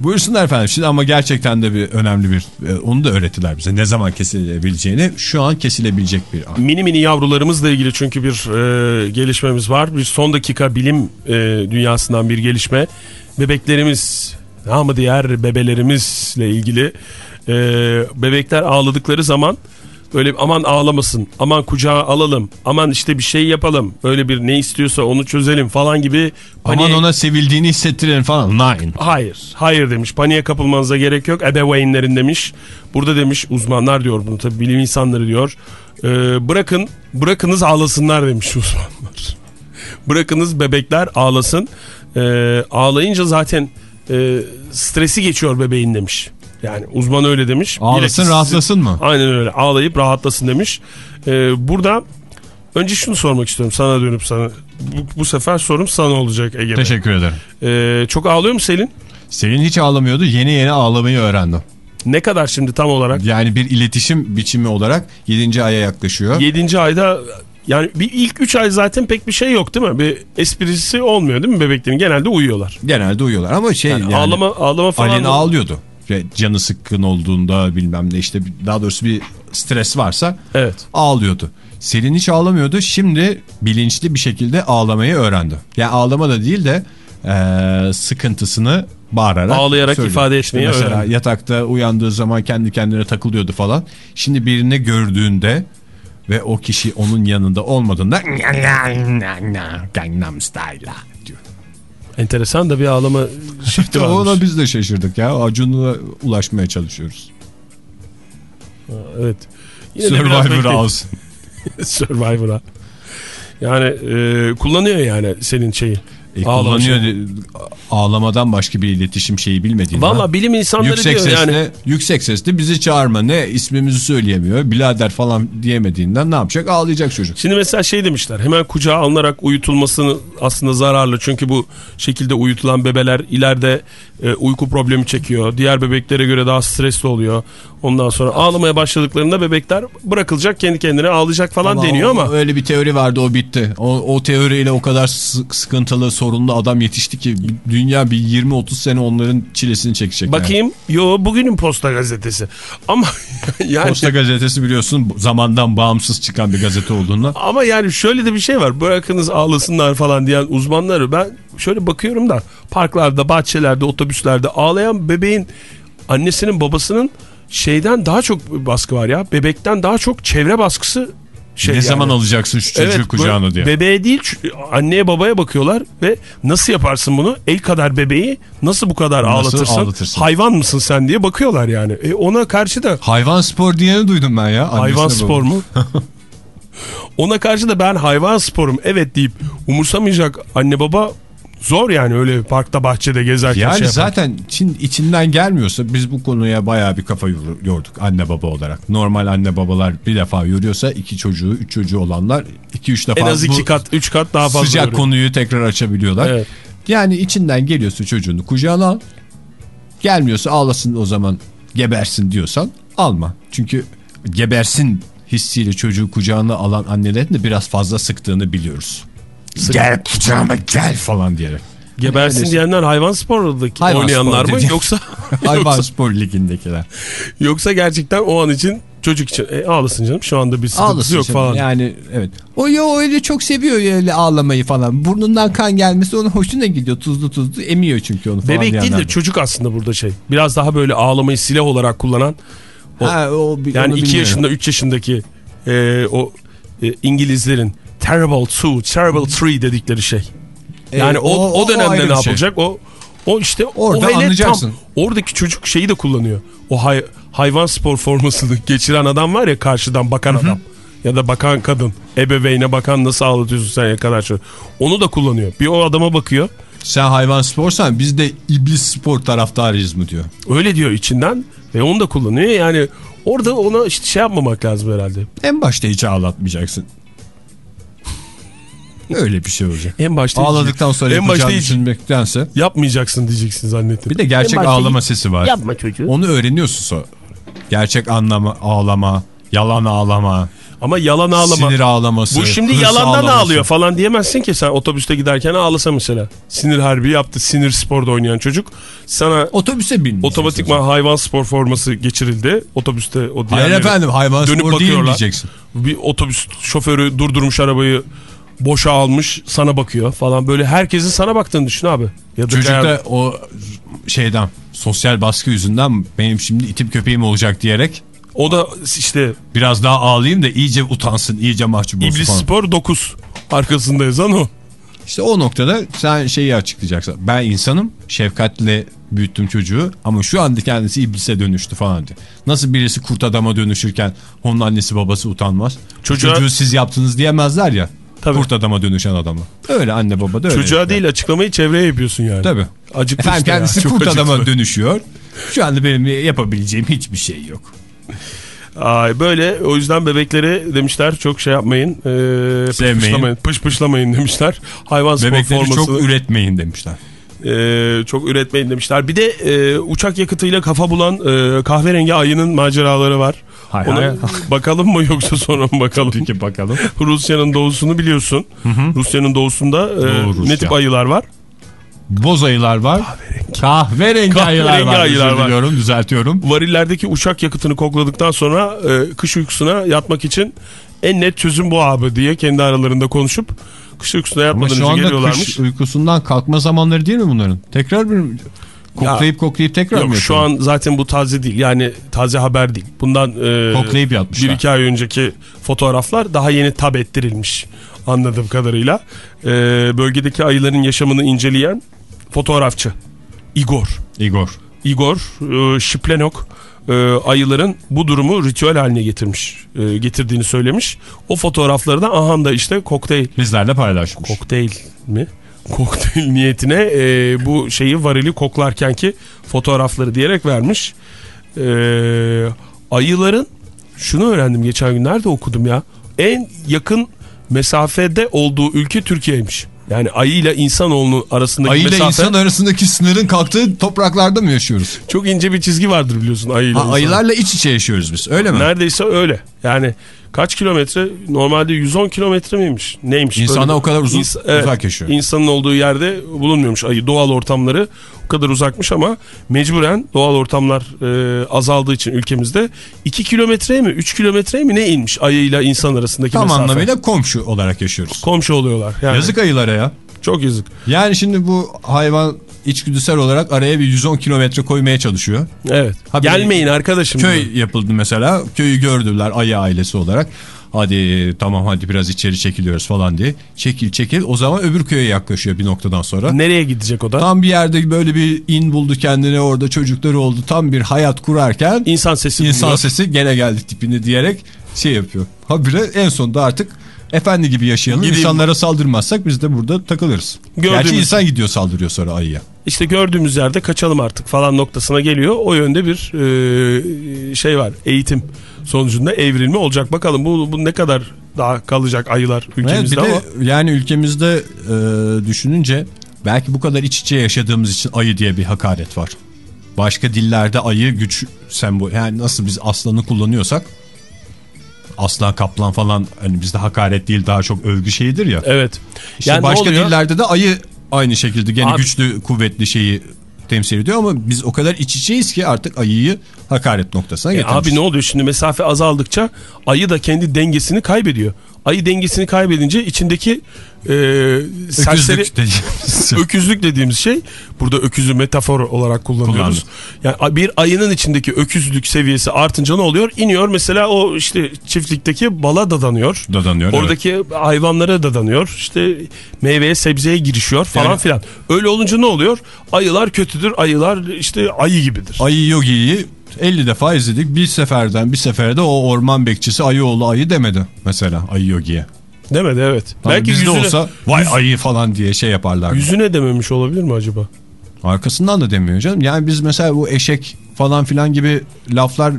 Buyursunlar efendim. Şimdi ama gerçekten de bir önemli bir e, onu da öğrettiler bize. Ne zaman kesilebileceğini. Şu an kesilebilecek bir an. Mini mini yavrularımızla ilgili çünkü bir e, gelişmemiz var. Bir son dakika bilim e, dünyasından bir gelişme. Bebeklerimiz, ama diğer bebelerimizle ilgili e, bebekler ağladıkları zaman böyle aman ağlamasın, aman kucağa alalım, aman işte bir şey yapalım, öyle bir ne istiyorsa onu çözelim falan gibi. Aman ona sevildiğini hissettirelim falan. Nine. Hayır, hayır demiş. Paniğe kapılmanıza gerek yok. Ebeveynlerin demiş. Burada demiş uzmanlar diyor bunu tabii bilim insanları diyor. Ee, bırakın, bırakınız ağlasınlar demiş uzmanlar. bırakınız bebekler ağlasın. Ee, ağlayınca zaten e, stresi geçiyor bebeğin demiş. Yani uzman öyle demiş. Ağlasın Bilakis rahatlasın mı? Aynen öyle. Ağlayıp rahatlasın demiş. Ee, burada önce şunu sormak istiyorum sana dönüp sana. Bu, bu sefer sorum sana olacak Ege. Bey. Teşekkür ederim. Ee, çok ağlıyor mu Selin? Selin hiç ağlamıyordu. Yeni yeni ağlamayı öğrendi. Ne kadar şimdi tam olarak? Yani bir iletişim biçimi olarak 7. aya yaklaşıyor. 7. ayda yani bir ilk 3 ay zaten pek bir şey yok değil mi? Bir esprisi olmuyor değil mi bebeklerin? Genelde uyuyorlar. Genelde uyuyorlar ama şey Yani, yani, ağlama ağlama falan. Da- ağlıyordu. Canı sıkkın olduğunda bilmem ne işte daha doğrusu bir stres varsa Evet. ağlıyordu. Selin hiç ağlamıyordu. Şimdi bilinçli bir şekilde ağlamayı öğrendi. Yani ağlama da değil de eee, sıkıntısını bağırarak Ağlayarak söylüyor. ifade İşte etmeyi Mesela öğrendi. yatakta uyandığı zaman kendi kendine takılıyordu falan. Şimdi birini gördüğünde ve o kişi onun yanında olmadığında Gangnam Style diyor. Enteresan da bir ağlama şifti varmış. Ona biz de şaşırdık ya. Acun'a ulaşmaya çalışıyoruz. Evet. Yine de biraz Survivor bekleyin. House. Survivor'a. Yani e, kullanıyor yani senin şeyi. E, kullanıyor. Ağlamadan başka bir iletişim şeyi bilmediğinden. Valla bilim insanları yüksek diyor sesle, yani. yüksek sesle bizi çağırma ne ismimizi söyleyemiyor. Bilader falan diyemediğinden ne yapacak? Ağlayacak çocuk. Şimdi mesela şey demişler hemen kucağa alınarak uyutulmasını aslında zararlı. Çünkü bu şekilde uyutulan bebeler ileride e, uyku problemi çekiyor. Diğer bebeklere göre daha stresli oluyor. Ondan sonra ağlamaya başladıklarında bebekler bırakılacak kendi kendine ağlayacak falan Ama deniyor o- ama. Öyle bir teori vardı o bitti. O, o teoriyle o kadar sı- sıkıntılı sorunlu adam yetişti ki dünya bir 20-30 sene onların çilesini çekecek. yani. Bakayım. Yo bugünün Posta gazetesi. Ama yani Posta gazetesi biliyorsun zamandan bağımsız çıkan bir gazete olduğunu. ama yani şöyle de bir şey var. Bırakınız ağlasınlar falan diyen uzmanları ben şöyle bakıyorum da parklarda, bahçelerde, otobüslerde ağlayan bebeğin annesinin babasının şeyden daha çok baskı var ya. Bebekten daha çok çevre baskısı şey ne yani. zaman alacaksın şu çocuğu Evet, kucağına diye. Bebeğe değil anneye babaya bakıyorlar ve nasıl yaparsın bunu? El kadar bebeği nasıl bu kadar Nasıl ağlatırsın? ağlatırsın? Hayvan mısın sen diye bakıyorlar yani. E ona karşı da Hayvan spor diyeni duydum ben ya. hayvan spor mu? ona karşı da ben hayvan sporum evet deyip umursamayacak anne baba zor yani öyle parkta bahçede gezerken Yani şey zaten Çin içinden gelmiyorsa biz bu konuya bayağı bir kafa yor- yorduk anne baba olarak. Normal anne babalar bir defa yoruyorsa iki çocuğu, üç çocuğu olanlar iki üç defa en az iki kat, üç kat daha fazla. sıcak görüyor. konuyu tekrar açabiliyorlar. Evet. Yani içinden geliyorsa çocuğunu kucağına al. Gelmiyorsa ağlasın o zaman gebersin diyorsan alma. Çünkü gebersin hissiyle çocuğu kucağına alan annelerin de biraz fazla sıktığını biliyoruz. Gel kucağıma gel falan diyerek. Gebersin Öyle- diyenler hayvan sporundaki Hayvan oynayanlar spor mı yoksa Hayvan spor ligindekiler. yoksa gerçekten o an için çocuk için e, ağlasın canım şu anda bir sıkıntısı Ağlasın yok canım. falan. Yani evet. O ya öyle çok seviyor ya öyle ağlamayı falan. Burnundan kan gelmesi onun hoşuna gidiyor. Tuzlu tuzlu emiyor çünkü onu falan Bebek değil de çocuk aslında burada şey. Biraz daha böyle ağlamayı silah olarak kullanan. o- Ha, o, bir- Yani onu 2 bilmiyorum. yaşında 3 yaşındaki e, o e, İngilizlerin terrible two, terrible three dedikleri şey. E, Yani o, o, dönemde ayrı ne bir şey. yapılacak? O o işte Orada o anlayacaksın. Tam, oradaki çocuk şeyi de kullanıyor. O hay- hayvan spor formasını geçiren adam var ya karşıdan bakan adam. Ya da bakan kadın. Ebeveyne bakan nasıl ağlatıyorsun sen ya kadar. Onu da kullanıyor. Bir o adama bakıyor. Sen hayvan sporsan biz de iblis spor taraftarıyız mı diyor. Öyle diyor içinden. Ve onu da kullanıyor. Yani orada ona işte şey yapmamak lazım herhalde. En başta hiç ağlatmayacaksın. Öyle bir şey olacak. En başta Ağladıktan sonra en başta düşünmektense. yapmayacaksın diyeceksin zannettim. Bir de gerçek ağlama hiç- sesi var. Yapma çocuğu. Onu öğreniyorsun sonra. Gerçek anlama, ağlama, yalan ağlama, Ama yalan ağlama. sinir ağlaması. Bu şimdi yalandan ağlaması. ağlıyor falan diyemezsin ki sen otobüste giderken ağlasa mesela. Sinir harbi yaptı. Sinir sporda oynayan çocuk. Sana Otobüse binmiş. otomatikman hayvan spor forması geçirildi. Otobüste o Hayır efendim hayvan dönüp spor değil bakıyorlar. diyeceksin. Bir otobüs şoförü durdurmuş arabayı boşa almış sana bakıyor falan. Böyle herkesin sana baktığını düşün abi. Ya da Çocuk eğer- da o şeyden sosyal baskı yüzünden benim şimdi itip köpeğim olacak diyerek o da işte biraz daha ağlayayım da iyice utansın, iyice mahcup olsun İblis falan. Spor 9 arkasında yazan o. İşte o noktada sen şeyi açıklayacaksın. Ben insanım, şefkatle büyüttüm çocuğu ama şu anda kendisi iblise dönüştü falan diye. Nasıl birisi kurt adama dönüşürken onun annesi babası utanmaz. Çocuğa- Çocuğu siz yaptınız diyemezler ya. Tabii. Kurt adama dönüşen adamı. Öyle anne baba da öyle. Çocuğa yapıyor. değil açıklamayı çevreye yapıyorsun yani. Tabii. Acıklı Efendim işte ya, kendisi çok kurt acıklı. adama dönüşüyor. Şu anda benim yapabileceğim hiçbir şey yok. Ay böyle o yüzden bebekleri demişler çok şey yapmayın. E, Sevmeyin. pışpışlamayın, pışpışlamayın demişler. Hayvan spor Bebekleri formasını çok üretmeyin demişler. e, çok üretmeyin demişler. Bir de e, uçak yakıtıyla kafa bulan e, kahverengi ayının maceraları var. Hay Ona hay. bakalım mı yoksa sonra mı bakalım? Peki bakalım. Rusya'nın doğusunu biliyorsun. Rusya'nın doğusunda e, Rusya. ne tip ayılar var? Boz ayılar var. Kahverengi, ayılar Kahverengi var. ayılar var. diliyorum, düzeltiyorum. varillerdeki uçak yakıtını kokladıktan sonra e, kış uykusuna yatmak için en net çözüm bu abi diye kendi aralarında konuşup kış uykusuna Ama yatmadan şu önce anda geliyorlarmış. kış uykusundan kalkma zamanları değil mi bunların? Tekrar bir koklayıp koklayıp tekrar mı Yok şu an zaten bu taze değil yani taze haber değil. Bundan e, Koklayıp yatmışlar. bir iki ay önceki fotoğraflar daha yeni tab ettirilmiş anladığım kadarıyla. E, bölgedeki ayıların yaşamını inceleyen fotoğrafçı Igor. Igor. Igor e, Şiplenok e, ayıların bu durumu ritüel haline getirmiş, e, getirdiğini söylemiş. O fotoğrafları da aha da işte kokteyl, Bizlerle paylaşmış. kokteyl mi? Kokteyl niyetine e, bu şeyi varili koklarken ki fotoğrafları diyerek vermiş. E, ayıların şunu öğrendim geçen gün nerede okudum ya? En yakın mesafede olduğu ülke Türkiye'ymiş. Yani ayı ile insanoğlunun arasındaki Ayı ile mesafe insan arasındaki sınırın kalktığı topraklarda mı yaşıyoruz? çok ince bir çizgi vardır biliyorsun ayıyla Ha, insan. ayılarla iç içe yaşıyoruz biz öyle mi? Neredeyse öyle. Yani kaç kilometre? Normalde 110 kilometre miymiş? Neymiş? İnsana Böyle- o kadar uzun- evet, uzak yaşıyor. İnsanın olduğu yerde bulunmuyormuş ayı. Doğal ortamları o kadar uzakmış ama mecburen doğal ortamlar e, azaldığı için ülkemizde 2 kilometreye mi 3 kilometreye mi ne inmiş ayıyla insan arasındaki Tam mesafe? anlamıyla komşu olarak yaşıyoruz. Komşu oluyorlar. Yani Yazık ayılara ya. Çok yazık. Yani şimdi bu hayvan içgüdüsel olarak araya bir 110 kilometre koymaya çalışıyor. Evet. Ha, bir- Gelmeyin arkadaşım. Köy yapıldı mesela. Köyü gördüler ayı ailesi olarak. Hadi tamam hadi biraz içeri çekiliyoruz falan diye. Çekil çekil. O zaman öbür köye yaklaşıyor bir noktadan sonra. Nereye gidecek o da? Tam bir yerde böyle bir in buldu kendine orada çocukları oldu. Tam bir hayat kurarken İnsan sesi insan duyuyor. sesi gene geldik tipini diyerek şey yapıyor. Habire en sonunda artık efendi gibi yaşayalım. Gideyim. İnsanlara saldırmazsak biz de burada takılırız. Gördüğümüz- Gerçi insan gidiyor saldırıyor sonra ayıya. İşte gördüğümüz yerde kaçalım artık falan noktasına geliyor. O yönde bir e, şey var. Eğitim sonucunda evrilme olacak. Bakalım bu, bu ne kadar daha kalacak ayılar Evet, ülkemizde bir de ama. yani ülkemizde e, düşününce belki bu kadar iç içe yaşadığımız için ayı diye bir hakaret var. Başka dillerde ayı güç sembol. Yani nasıl biz aslanı kullanıyorsak aslan kaplan falan hani bizde hakaret değil daha çok övgü şeyidir ya. Evet. İşte yani başka dillerde de ayı aynı şekilde gene Abi- güçlü kuvvetli şeyi temsil ediyor ama biz o kadar iç içeyiz ki artık ayıyı hakaret noktasına E, getirmişiz. abi ne oluyor şimdi mesafe azaldıkça ayı da kendi dengesini kaybediyor. Ayı dengesini kaybedince içindeki e, serseri Öküzlük dediğimiz. öküzlük dediğimiz şey burada öküzü metafor olarak kullanıyoruz. Yani bir ayının içindeki öküzlük seviyesi artınca ne oluyor? İniyor mesela o işte çiftlikteki bala dadanıyor. Dadanıyor, evet. Oradaki hayvanlara dadanıyor. İşte meyveye sebzeye girişiyor falan Yani- filan. Öyle olunca ne oluyor? Ayılar kötüdür. Ayılar işte ayı gibidir. Ayı Yogi'yi 50 defa izledik. Bir seferden bir seferde o orman bekçisi ayıoğlu ayı demedi mesela Ayı Yogi'ye. Demedi evet. Belki Belki bizde yüzüne, olsa vay ayı falan diye şey yaparlar. yüzüne dememiş olabilir mi acaba? Arkasından da demiyor canım. Yani biz mesela bu eşek falan filan gibi laflar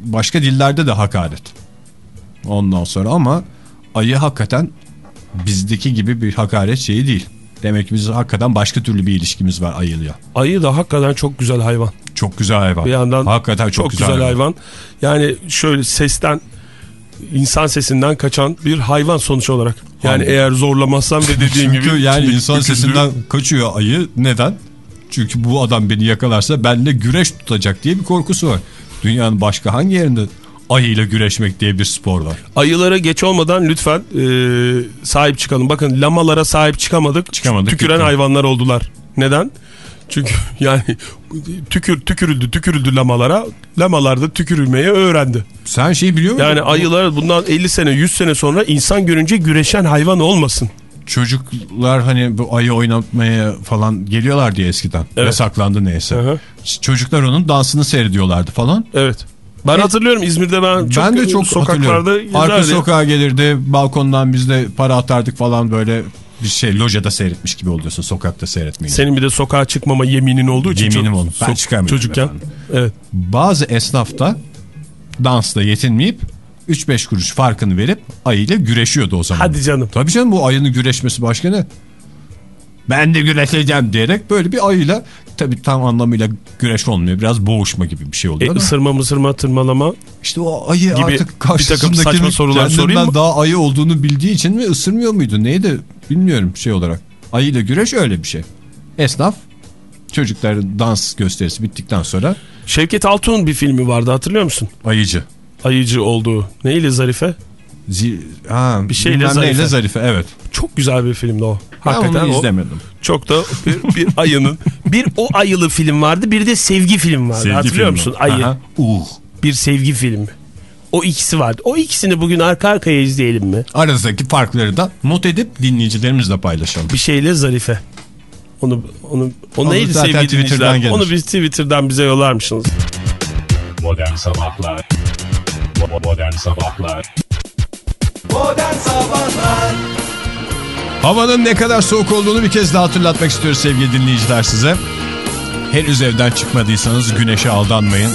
başka dillerde de hakaret. Ondan sonra ama ayı hakikaten bizdeki gibi bir hakaret şeyi değil. Demek ki biz hakikaten başka türlü bir ilişkimiz var ayıyla. Ayı da hakikaten çok güzel hayvan. Çok güzel hayvan. Bir yandan hakikaten çok, güzel, hayvan. Yani şöyle sesten insan sesinden kaçan bir hayvan sonuç olarak. Yani Hayvan. eğer zorlamazsam ve dediğin Çünkü gibi. yani insan sesinden kaçıyor ayı. Neden? Çünkü bu adam beni yakalarsa benimle güreş tutacak diye bir korkusu var. Dünyanın başka hangi yerinde ayıyla güreşmek diye bir spor var? Ayılara geç olmadan lütfen e, sahip çıkalım. Bakın lamalara sahip çıkamadık. Çıkamadık, Tüküren gitti. hayvanlar oldular. Neden? Çünkü yani tükür tükürüldü tükürüldü lamalara. Lamalar da tükürülmeyi öğrendi. Sen şey biliyor musun? Yani ayılar bundan 50 sene 100 sene sonra insan görünce güreşen hayvan olmasın. Çocuklar hani bu ayı oynatmaya falan geliyorlar diye eskiden. Evet. Yasaklandı neyse. Hı hı. Çocuklar onun dansını seyrediyorlardı falan. Evet. Ben E, hatırlıyorum İzmir'de ben çok, ben de çok sokaklarda. Arka sokağa gelirdi balkondan biz de para atardık falan böyle bir şey lojada seyretmiş gibi oluyorsun sokakta seyretmeyi. Senin bir de sokağa çıkmama yeminin olduğu için Yeminim oldu. Ben çıkarmıyorum çocukken. efendim. Evet. Bazı esnafta dansla yetinmeyip 3-5 kuruş farkını verip ayıyla güreşiyordu o zaman. Hadi canım. Tabii canım bu ayının güreşmesi başka ne? Ben de güreşeceğim diyerek böyle bir ayıyla tabii tam anlamıyla güreş olmuyor. Biraz boğuşma gibi bir şey E, oluyor. ama ısırma mısırma tırmalama. işte o ayı gibi bir artık takım karşısındakinin saçma sorular sorayım mı? daha ayı olduğunu bildiği için mi ısırmıyor muydu? Neydi bilmiyorum şey olarak. Ayıyla güreş öyle bir şey. Esnaf çocukların dans gösterisi bittikten sonra Şevket Altun'un bir filmi vardı hatırlıyor musun? ayıcı. Ayıcı olduğu. Neyle Zarife? Zil, ha, Bir şeyle Zarife. neyle zarife evet. Çok güzel bir filmdi o. Ben Hakikaten onu o izlemedim. çok da bir, bir ayının bir o ayılı film vardı bir de sevgi film vardı. Sevgi Hatırlıyor filmi. musun? Ayı. Aha. Uh. Bir sevgi filmi. O ikisi vardı. O ikisini bugün arka arkaya izleyelim mi? Aradaki farkları da not edip dinleyicilerimizle paylaşalım. Bir şeyle Zarife. Onu onu o Onu neydi sevgili Twitter'dan dinleyiciler? gelir. Onu bir Twitter'dan bize yollar mısınız? Modern Sabahlar Modern Sabahlar Modern Sabahlar Havanın ne kadar soğuk olduğunu bir kez daha hatırlatmak istiyoruz sevgili dinleyiciler size. Henüz evden çıkmadıysanız güneşe aldanmayın.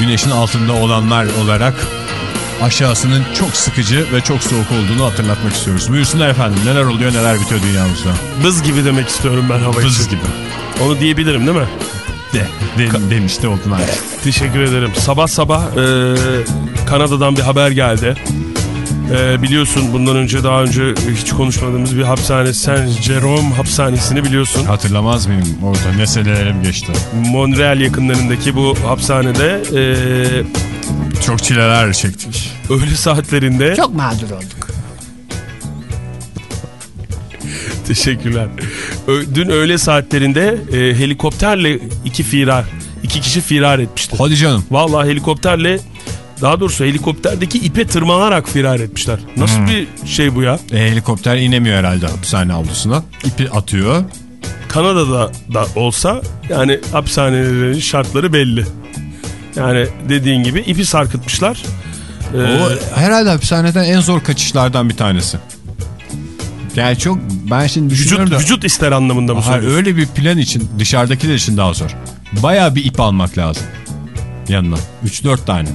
Güneşin altında olanlar olarak aşağısının çok sıkıcı ve çok soğuk olduğunu hatırlatmak istiyoruz. Buyursunlar efendim neler oluyor neler bitiyor dünyamızda. Bız gibi demek istiyorum ben hava Bız için. gibi. Onu diyebilirim değil mi? De, de demişti artık. Teşekkür ederim. Sabah sabah e, Kanada'dan bir haber geldi. Ee, biliyorsun bundan önce daha önce hiç konuşmadığımız bir hapishane Saint Jerome hapishanesini biliyorsun. Hatırlamaz mıyım? Orada meselelerim geçti. Montreal yakınlarındaki bu hapishanede e, Çok çileler çektik. öğle saatlerinde Çok mağdur olduk. teşekkürler. Ö- dün öğle saatlerinde e, helikopterle iki firar, iki kişi firar etmişti. Hadi canım. Vallahi helikopterle daha doğrusu helikopterdeki ipe tırmanarak firar etmişler. Nasıl Hmm. bir şey bu ya? E, helikopter inemiyor herhalde hapishane avlusuna. İpi atıyor. Kanada'da da olsa yani hapishanelerin şartları belli. Yani dediğin gibi ipi sarkıtmışlar. Ee, O herhalde hapishaneden en zor kaçışlardan bir tanesi. Yani çok ben şimdi vücut, da. vücut ister anlamında mı söylüyorsun? öyle bir plan için dışarıdakiler için daha zor. Bayağı bir ip almak lazım. Yanına. 3-4 tane.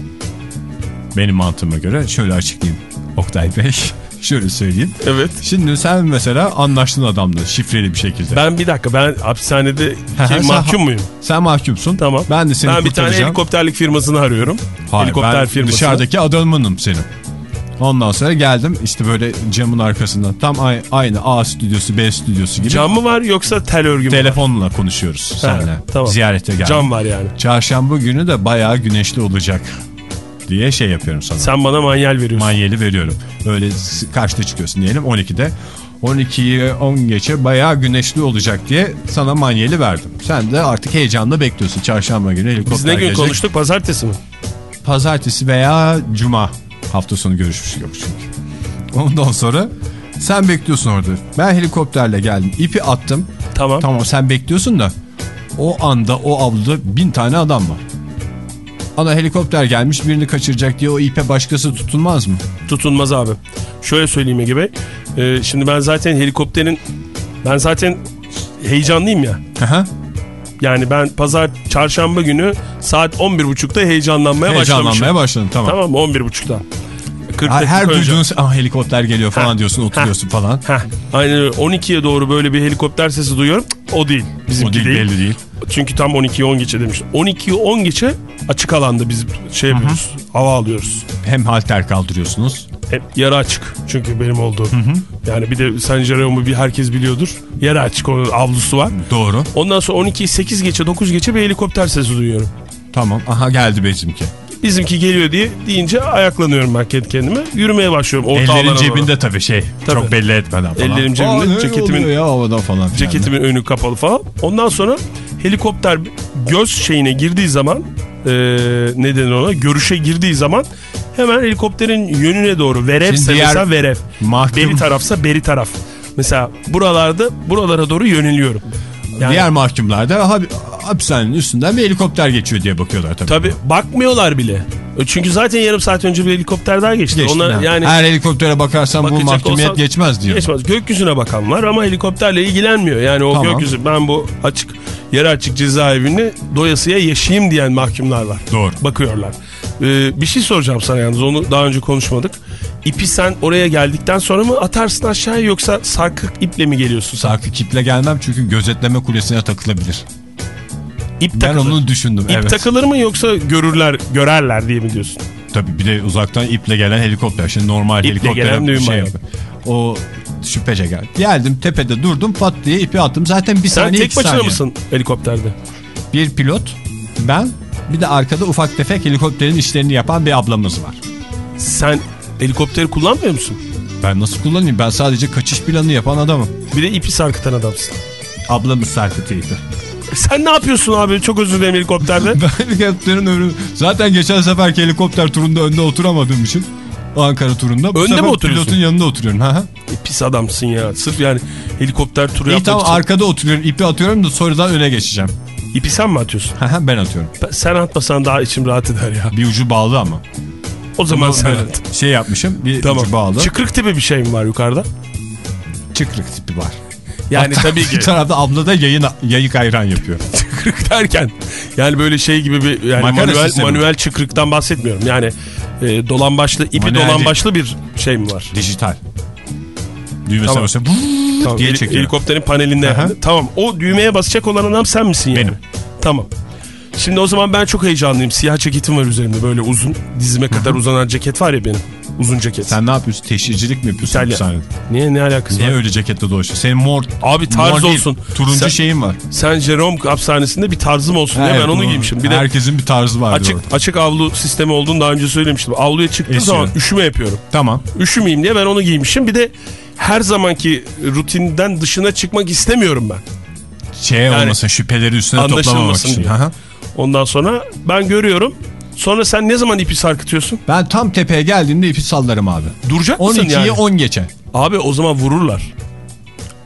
Benim mantığıma göre şöyle açıklayayım. Oktay Bey şöyle söyleyeyim. Evet. Şimdi sen mesela anlaştın adamla şifreli bir şekilde. Ben bir dakika ben hapishanede şey, mahkum muyum? Sen mahkumsun. Tamam. Ben de seni Ben bir tane helikopterlik firmasını arıyorum. Hayır, Helikopter ben firması. dışarıdaki adamınım senin. Ondan sonra geldim işte böyle camın arkasından tam ay- aynı A stüdyosu B stüdyosu gibi Cam mı var yoksa tel örgü mü var? telefonla konuşuyoruz seninle. tamam. Ziyarete geldim. Cam var yani. Çarşamba günü de bayağı güneşli olacak diye şey yapıyorum sana. Sen bana manyel veriyorsun. Manyeli veriyorum. Öyle s- kaçta çıkıyorsun diyelim 12'de. 12'yi 10 geçe bayağı güneşli olacak diye sana manyeli verdim. Sen de artık heyecanla bekliyorsun. Çarşamba günü helikopter Biz ne gün gelecek. konuştuk? Pazartesi mi? Pazartesi veya cuma hafta sonu görüşmüş yok çünkü. Ondan sonra sen bekliyorsun orada. Ben helikopterle geldim. İpi attım. Tamam. Tamam sen bekliyorsun da o anda o avluda bin tane adam var. Ana helikopter gelmiş birini kaçıracak diye o ipe başkası tutulmaz mı? Tutunmaz abi. Şöyle söyleyeyim Ege Bey. Ee, şimdi ben zaten helikopterin... Ben zaten heyecanlıyım ya. Aha. Yani ben pazar çarşamba günü saat 11.30'da heyecanlanmaya, Heyecanlanmaya başlamışım. başladın tamam. Tamam mı? 11.30'da. 40 Her, her önce. duyduğun ah helikopter geliyor falan Ha. diyorsun oturuyorsun falan. Heh, aynen öyle. 12'ye doğru böyle bir helikopter sesi duyuyorum. O değil. O Bizimki değil, değil. belli değil. Çünkü tam 12'ye 10 geçe demiştim. 12'ye 10 geçe açık alanda biz şey yapıyoruz. Hava alıyoruz. Hem halter kaldırıyorsunuz. Hep yarı açık. Çünkü benim olduğum. Yani bir de San Jerome'u bir herkes biliyordur. Yarı açık onun avlusu var. Doğru. Ondan sonra 12'yi 8 geçe 9 geçe bir helikopter sesi duyuyorum. Tamam. Aha geldi bizimki. Bizimki geliyor diye deyince ayaklanıyorum ben kendi kendime. Yürümeye başlıyorum. Orta Ellerin cebinde tabii şey. Tabii. Çok belli etmeden falan. Ellerim cebinde, Aa, ceketimin- ya havadan falan. Ceketimin önü kapalı falan. Ondan sonra helikopter göz şeyine girdiği zaman e, ne denir ona görüşe girdiği zaman hemen helikopterin yönüne doğru verevse mesela verev. mahkum- Beri tarafsa beri taraf. Mesela buralarda buralara doğru yöneliyorum. Yani Diğer mahkumlar da hap- hapishanenin üstünden bir helikopter geçiyor diye bakıyorlar tabii. tabi bakmıyorlar bile. Çünkü zaten yarım saat önce bir helikopter daha geçti. Geçti, Onlar ha. yani Her helikoptere bakarsan bu mahkumiyet olsan- geçmez diyor. Geçmez. Gökyüzüne bakan var ama helikopterle ilgilenmiyor. Yani o Tamam. gökyüzü ben bu açık yarı açık cezaevini doyasıya yaşayayım diyen mahkumlar var. Doğru. Bakıyorlar. Ee, bir şey soracağım sana yalnız onu daha önce konuşmadık. İpi sen oraya geldikten sonra mı atarsın aşağıya yoksa sarkık iple mi geliyorsun? Sarkı kiple gelmem çünkü gözetleme kulesine takılabilir. İp Ben takılır. onu düşündüm. İp evet. takılır mı yoksa görürler görerler diye mi diyorsun? Tabii bir de uzaktan iple gelen helikopter. Şimdi normal İple helikopter gelen şey O şüphece geldi. Geldim tepede durdum pat diye ipi attım. Zaten bir Sen saniye tek iki başına saniye. mısın helikopterde? Bir pilot ben bir de arkada ufak tefek helikopterin işlerini yapan bir ablamız var. Sen helikopteri kullanmıyor musun? Ben nasıl kullanayım? Ben sadece kaçış planı yapan adamım. Bir de ipi sarkıtan adamsın. Ablamız sarkıtıydı. Sen ne yapıyorsun abi? Çok özür dilerim helikopterde. Ben helikopterin önü... Zaten geçen seferki helikopter turunda önde oturamadığım için Ankara turunda. Bu Önde mi oturuyorsun? Pilotun yanında oturuyorum. Hı. Pis adamsın ya. Sırf yani helikopter turu İyi yapmak tamam için. arkada oturuyorum. ipi atıyorum da sonradan öne geçeceğim. İpi sen mi atıyorsun? Ben atıyorum. Ben- Sen atmasan daha içim rahat eder ya. Bir ucu bağlı ama. O zaman sen at. şey yapmışım. Bir Tamam. ucu bağlı. Çıkrık tipi bir şey mi var yukarıda? Çıkrık tipi var. Yani tabii ki. Bir tarafta abla da yayın, yayık ayran yapıyor. çıkrık derken yani böyle şey gibi bir yani Makara manuel, sistemi. manuel çıkrıktan bahsetmiyorum. Yani e, dolan başlı ipi Manuel değil. başlı bir şey mi var? Dijital. Düğmesine Tamam. basıyor. Tamam, diye çekiyor. Helikopterin panelinde. Aha. Tamam o düğmeye basacak olan adam sen misin yani? Benim. Tamam. Şimdi o zaman ben çok heyecanlıyım. Siyah ceketim var üzerimde böyle uzun dizime kadar uzanan ceket var ya benim. Uzun ceket. Sen ne yapıyorsun? Teşhircilik mi yapıyorsun İtalya. sahnede? Niye ne alakası Niye var? öyle ceketle dolaşıyorsun? Senin mor... Abi tarz mor değil, olsun. Turuncu Sen- şeyin var. Sen Jerome hapishanesinde bir tarzım olsun diye Evet, ben onu giymişim. Bir de Herkesin bir tarzı vardır açık orada. açık avlu sistemi olduğunu daha önce söylemiştim. Avluya çıktığım Esiyor. zaman üşüme yapıyorum. Tamam. Üşümeyeyim diye ben onu giymişim. Bir de her zamanki rutinden dışına çıkmak istemiyorum ben. Şey Yani olmasın şüpheleri üstüne toplamamak için. diye. Ondan sonra ben görüyorum. Sonra sen ne zaman ipi sarkıtıyorsun? Ben tam tepeye geldiğimde ipi sallarım abi. Duracak mısın 12'yi yani? 10 geçe. Abi o zaman vururlar.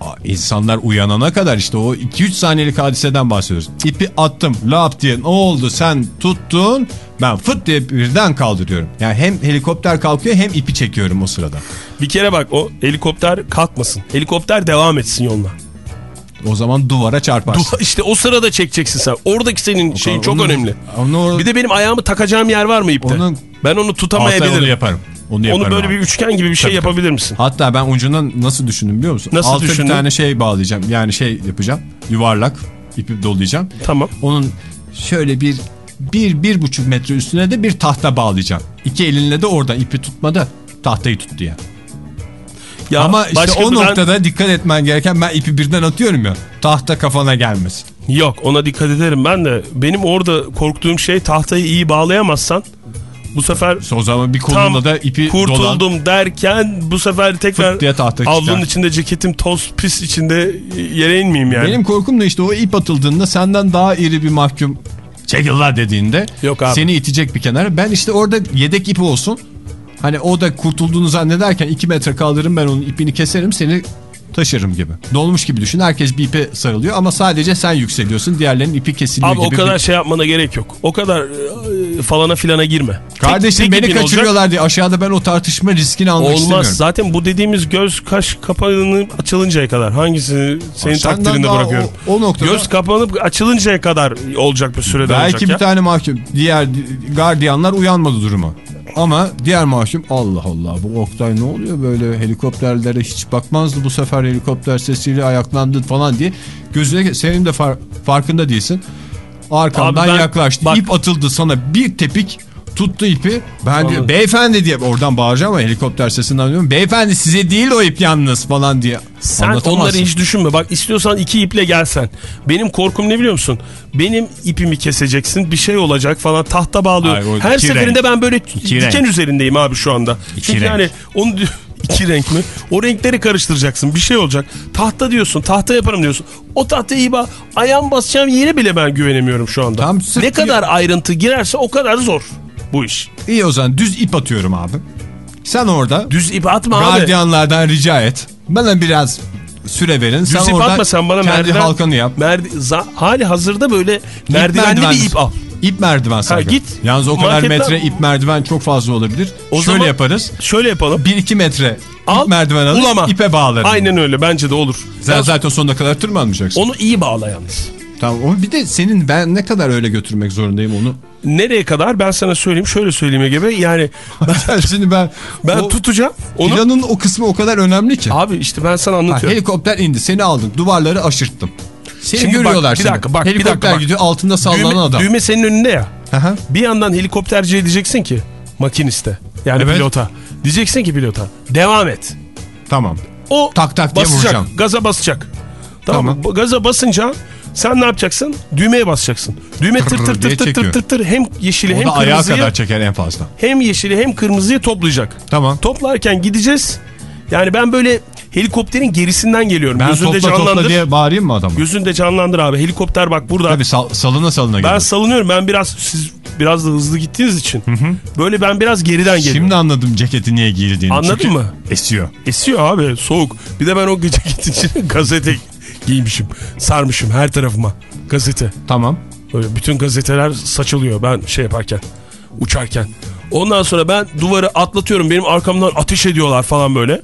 Aa, İnsanlar uyanana kadar işte o 2-3 saniyelik hadiseden bahsediyoruz. İpi attım lap diye ne oldu sen tuttun ben fıt diye birden kaldırıyorum. Yani hem helikopter kalkıyor hem ipi çekiyorum o sırada. Bir kere bak o helikopter kalkmasın. Helikopter devam etsin yoluna. O zaman duvara çarparsın. Du- işte o sırada çekeceksin sen. Oradaki senin şeyin çok Onun- önemli. Onu, Bir de benim ayağımı takacağım yer var mı ipte? Onun- ben onu tutamayabilirim. onu yaparım. Onu, yaparım Onu böyle abi. bir üçgen gibi bir şey Tabii, tabii. yapabilir misin? Hatta ben ucundan nasıl düşündüm biliyor musun? Nasıl Altta düşündün? bir tane şey bağlayacağım. Yani şey yapacağım. Yuvarlak ipi dolayacağım. Tamam. Onun şöyle bir bir, bir buçuk metre üstüne de bir tahta bağlayacağım. İki elinle de oradan ipi tutmadı. Tahtayı tut diye. Ya Ama işte o ben- noktada dikkat etmen gereken ben ipi birden atıyorum ya. Tahta kafana gelmesin. Yok ona dikkat ederim ben de. Benim orada korktuğum şey tahtayı iyi bağlayamazsan bu sefer O zaman bir tam kolunda da ipi kurtuldum dolan. derken bu sefer tekrar avlunun içinde ceketim toz pis içinde yere inmeyeyim yani. Benim korkum da işte o ip atıldığında senden daha iri bir mahkum çekil dediğinde Yok abi. seni itecek bir kenara. Ben işte orada yedek ipi olsun. Hani o da kurtulduğunu zannederken 2 metre kaldırırım ben onun ipini keserim seni taşırım gibi. Dolmuş gibi düşün. Herkes bir ipe sarılıyor ama sadece sen yükseliyorsun. Diğerlerinin ipi kesiliyor Abi o gibi. kadar bir- şey yapmana gerek yok. O kadar e, falana filana girme. Kardeşim Tek- tek beni kaçırıyorlar olacak. diye aşağıda ben o tartışma riskini almak Olmaz. istemiyorum. Zaten bu dediğimiz göz kaş kapanıp açılıncaya kadar hangisini senin Senden takdirinde bırakıyorum. O, o noktada Göz kapanıp açılıncaya kadar olacak bir sürede belki olacak bir ya. tane mahkum diğer gardiyanlar uyanmadı duruma. Ama diğer mahkum Allah Allah bu Oktay ne oluyor böyle helikopterlere hiç bakmazdı bu sefer helikopter sesiyle ayaklandı falan diye gözüne senin de far- farkında değilsin. Arkamdan ben- yaklaştı. bak- İp atıldı sana bir tepik tuttu ipi. Ben diyor beyefendi diye oradan bağıracağım ama helikopter sesinden diyorum. Beyefendi size değil o ip yalnız falan diye. Sen onları hiç düşünme. Bak istiyorsan iki iple gelsen. Benim korkum ne biliyor musun? Benim ipimi keseceksin. Bir şey olacak falan. Tahta bağlıyor. Ay, Her seferinde renk. ben böyle İki diken renk. üzerindeyim abi şu anda. İki Çünkü renk. yani onu iki renk mi? O renkleri karıştıracaksın. Bir şey olacak. Tahta diyorsun. Tahta yaparım diyorsun. O tahtayı iyi bak. Ayağım basacağım yere bile ben güvenemiyorum şu anda. Tam ne kadar ayrıntı girerse o kadar zor bu iş. İyi o zaman düz ip atıyorum abi. Sen orada Düz ip atma abi. gardiyanlardan rica et. Bana biraz süre verin. Düz sen ip atma sen bana kendi merdiven. halkanı yap. Merdi, hali hazırda böyle merdivenli merdiven- bir ip al. İp merdiven sakın. git Yalnız o kadar marketten- metre ip merdiven çok fazla olabilir. O Şöyle zaman- yaparız. Şöyle yapalım. 1-2 metre Al, merdiven alır ulama. ipe bağlarız. Aynen öyle bence de olur. Sen Ya zaten sonuna kadar tırmanmayacaksın. Onu iyi bağla yalnız. Tamam. Ama bir de senin ben ne kadar öyle götürmek zorundayım onu. Nereye kadar ben sana söyleyeyim şöyle söyleyeyim gibi yani ben, Şimdi ben ben o tutacağım onu. planın o kısmı o kadar önemli ki. Abi işte ben sana Ha, anlatıyorum. helikopter indi seni aldım duvarları aşırttım. Seni Şimdi bak, görüyorlar bir seni. dakika, bak, bir helikopter dakika, bak. gidiyor altında sallanan düğme, adam. düğme senin önünde ya. Aha. Bir yandan helikopterciye diyeceksin ki makiniste yani Evet. pilota. Diyeceksin ki pilota devam et. Tamam. O Tak tak diye basacak, vuracağım. gaza basacak. Tamam, Tamam. Gaza basınca sen ne yapacaksın? Düğmeye basacaksın. Düğme tır tır tır tır tır çekiyor. tır tır hem yeşili O hem da ayağa kırmızıyı kadar çeker en fazla. hem yeşili hem kırmızıyı toplayacak. Tamam. Toplarken gideceğiz. Yani ben böyle helikopterin gerisinden geliyorum. Ben Gözünde topla canlandır. topla diye bağırayım mı adama? Gözünde canlandır abi. Helikopter bak burada. Tabii sal- salına salına ben geliyor. salınıyorum. Ben biraz siz biraz da hızlı gittiğiniz için. Böyle ben biraz geriden geliyorum. Şimdi anladım ceketi niye giyildiğini. Anladın Çünkü mı? Esiyor. Esiyor abi soğuk. Bir de ben o ceketin içine gazete giymişim. Sarmışım her tarafıma. Gazete. Tamam. Böyle bütün gazeteler saçılıyor ben şey yaparken. Uçarken. Ondan sonra ben duvarı atlatıyorum. Benim arkamdan ateş ediyorlar falan böyle.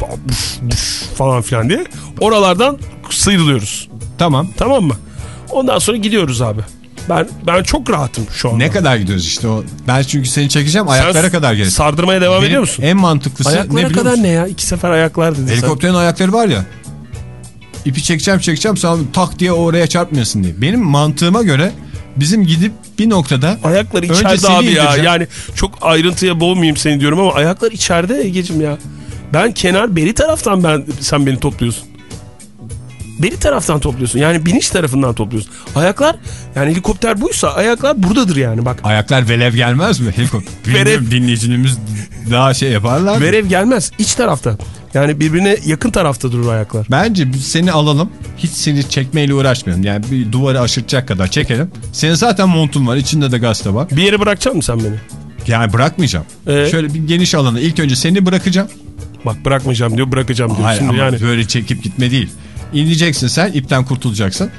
Buf, buf falan filan diye. Oralardan sıyrılıyoruz. Tamam. Tamam mı? Ondan sonra gidiyoruz abi. Ben ben çok rahatım şu anda. Ne kadar gidiyoruz işte o. Ben çünkü seni çekeceğim ayaklara Sen kadar gelir. Sardırmaya devam ediyor musun? En mantıklısı ne Ayaklara biliyor kadar musun? ne ya? İki sefer ayaklar dedin sen. Helikopterin ayakları var ya. İpi çekeceğim çekeceğim sana tak diye oraya çarpmıyorsun diye. Benim mantığıma göre bizim gidip bir noktada Ayaklar içeride abi ya. Yani çok ayrıntıya boğmayayım seni diyorum ama ayaklar içeride Ege'cim ya. Ben kenar beri taraftan ben sen beni topluyorsun. Beri taraftan topluyorsun. Yani biniş tarafından topluyorsun. Ayaklar yani helikopter buysa ayaklar buradadır yani bak. ayaklar velev gelmez mi? Helikopter. Verev. Bilmiyorum, Dinleyicimiz daha şey yaparlar. mı? Verev gelmez iç tarafta. Yani birbirine yakın tarafta durur ayaklar. Bence seni alalım. Hiç seni çekmeyle uğraşmayalım. Yani bir duvarı aşırtacak kadar çekelim. Senin zaten montun var. içinde de gazete var. Bir yere bırakacak mısın sen beni? Yani bırakmayacağım. Ee? Şöyle bir geniş alana ilk önce seni bırakacağım. Bak bırakmayacağım diyor bırakacağım diyor. Hayır Şimdi ama yani böyle çekip gitme değil. İneceksin sen ipten kurtulacaksın.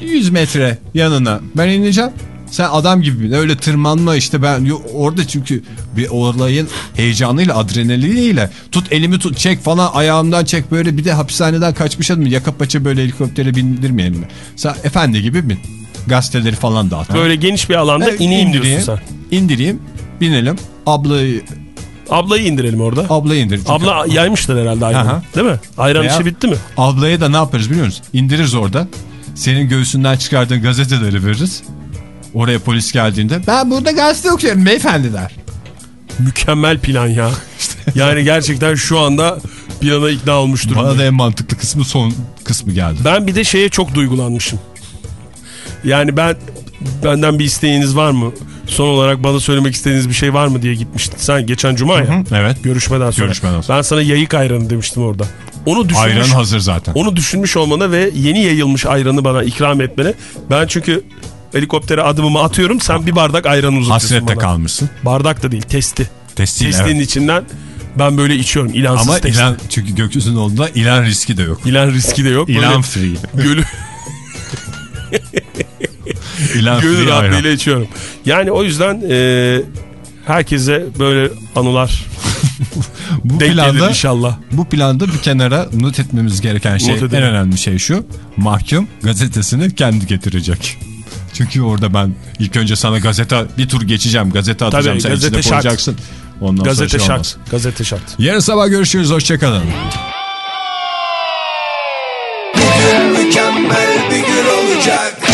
100 metre yanına ben ineceğim. Sen adam gibi öyle tırmanma işte ben orada çünkü bir olayın heyecanıyla adrenaliniyle tut elimi tut çek falan ayağımdan çek böyle bir de hapishaneden kaçmış adam yaka paça böyle helikoptere bindirmeyelim mi? Sen efendi gibi bin. Gazeteleri falan dağıt. böyle geniş bir alanda Evet, ineyim indireyim, diyorsun sen. İndireyim binelim ablayı Ablayı indirelim orada. ablayı indir. Çünkü Abla yaymışlar herhalde ayranı. Aha. Değil mi? Ayran Veya- işi bitti mi? Ablaya da ne yaparız biliyor musun? İndiririz orada. Senin göğsünden çıkardığın gazeteleri veririz. Oraya polis geldiğinde ben burada gazete okuyorum beyefendi der. Mükemmel plan ya. yani gerçekten şu anda plana ikna olmuş durumda. Bana da en mantıklı kısmı son kısmı geldi. Ben bir de şeye çok duygulanmışım. Yani ben benden bir isteğiniz var mı? Son olarak bana söylemek istediğiniz bir şey var mı diye gitmiştin. Sen geçen cuma ya. Evet. Görüşmeden sonra. Görüşmeden sonra. Ben sana yayık ayranı demiştim orada. Onu düşünmüş, Ayran hazır zaten. onu düşünmüş olmana ve yeni yayılmış ayranı bana ikram etmene. Ben çünkü helikoptere adımımı atıyorum. Sen bir bardak ayran uzatıyorsun Hasrette bana. kalmışsın. Bardak da değil testi. Testiyle. Testinin evet. içinden ben böyle içiyorum. İlansız Ama test. ilan çünkü gökyüzünün olduğunda ilan riski de yok. İlan riski de yok. İlan Böyle free. Gölü, gönül rahatlığıyla içiyorum. Yani o yüzden e, herkese böyle anılar Bu denk planda inşallah. bu planda bir kenara not etmemiz gereken şey en önemli şey şu. Mahkum gazetesini kendi getirecek. Çünkü orada ben ilk önce sana gazete bir tur geçeceğim. Gazete atacağım. Sen gazete içine şart. koyacaksın. Ondan Gazete sonra şey şart. olmaz. Gazete şart. Yarın sabah görüşürüz. Hoşçakalın. Mükemmel bir gün olacak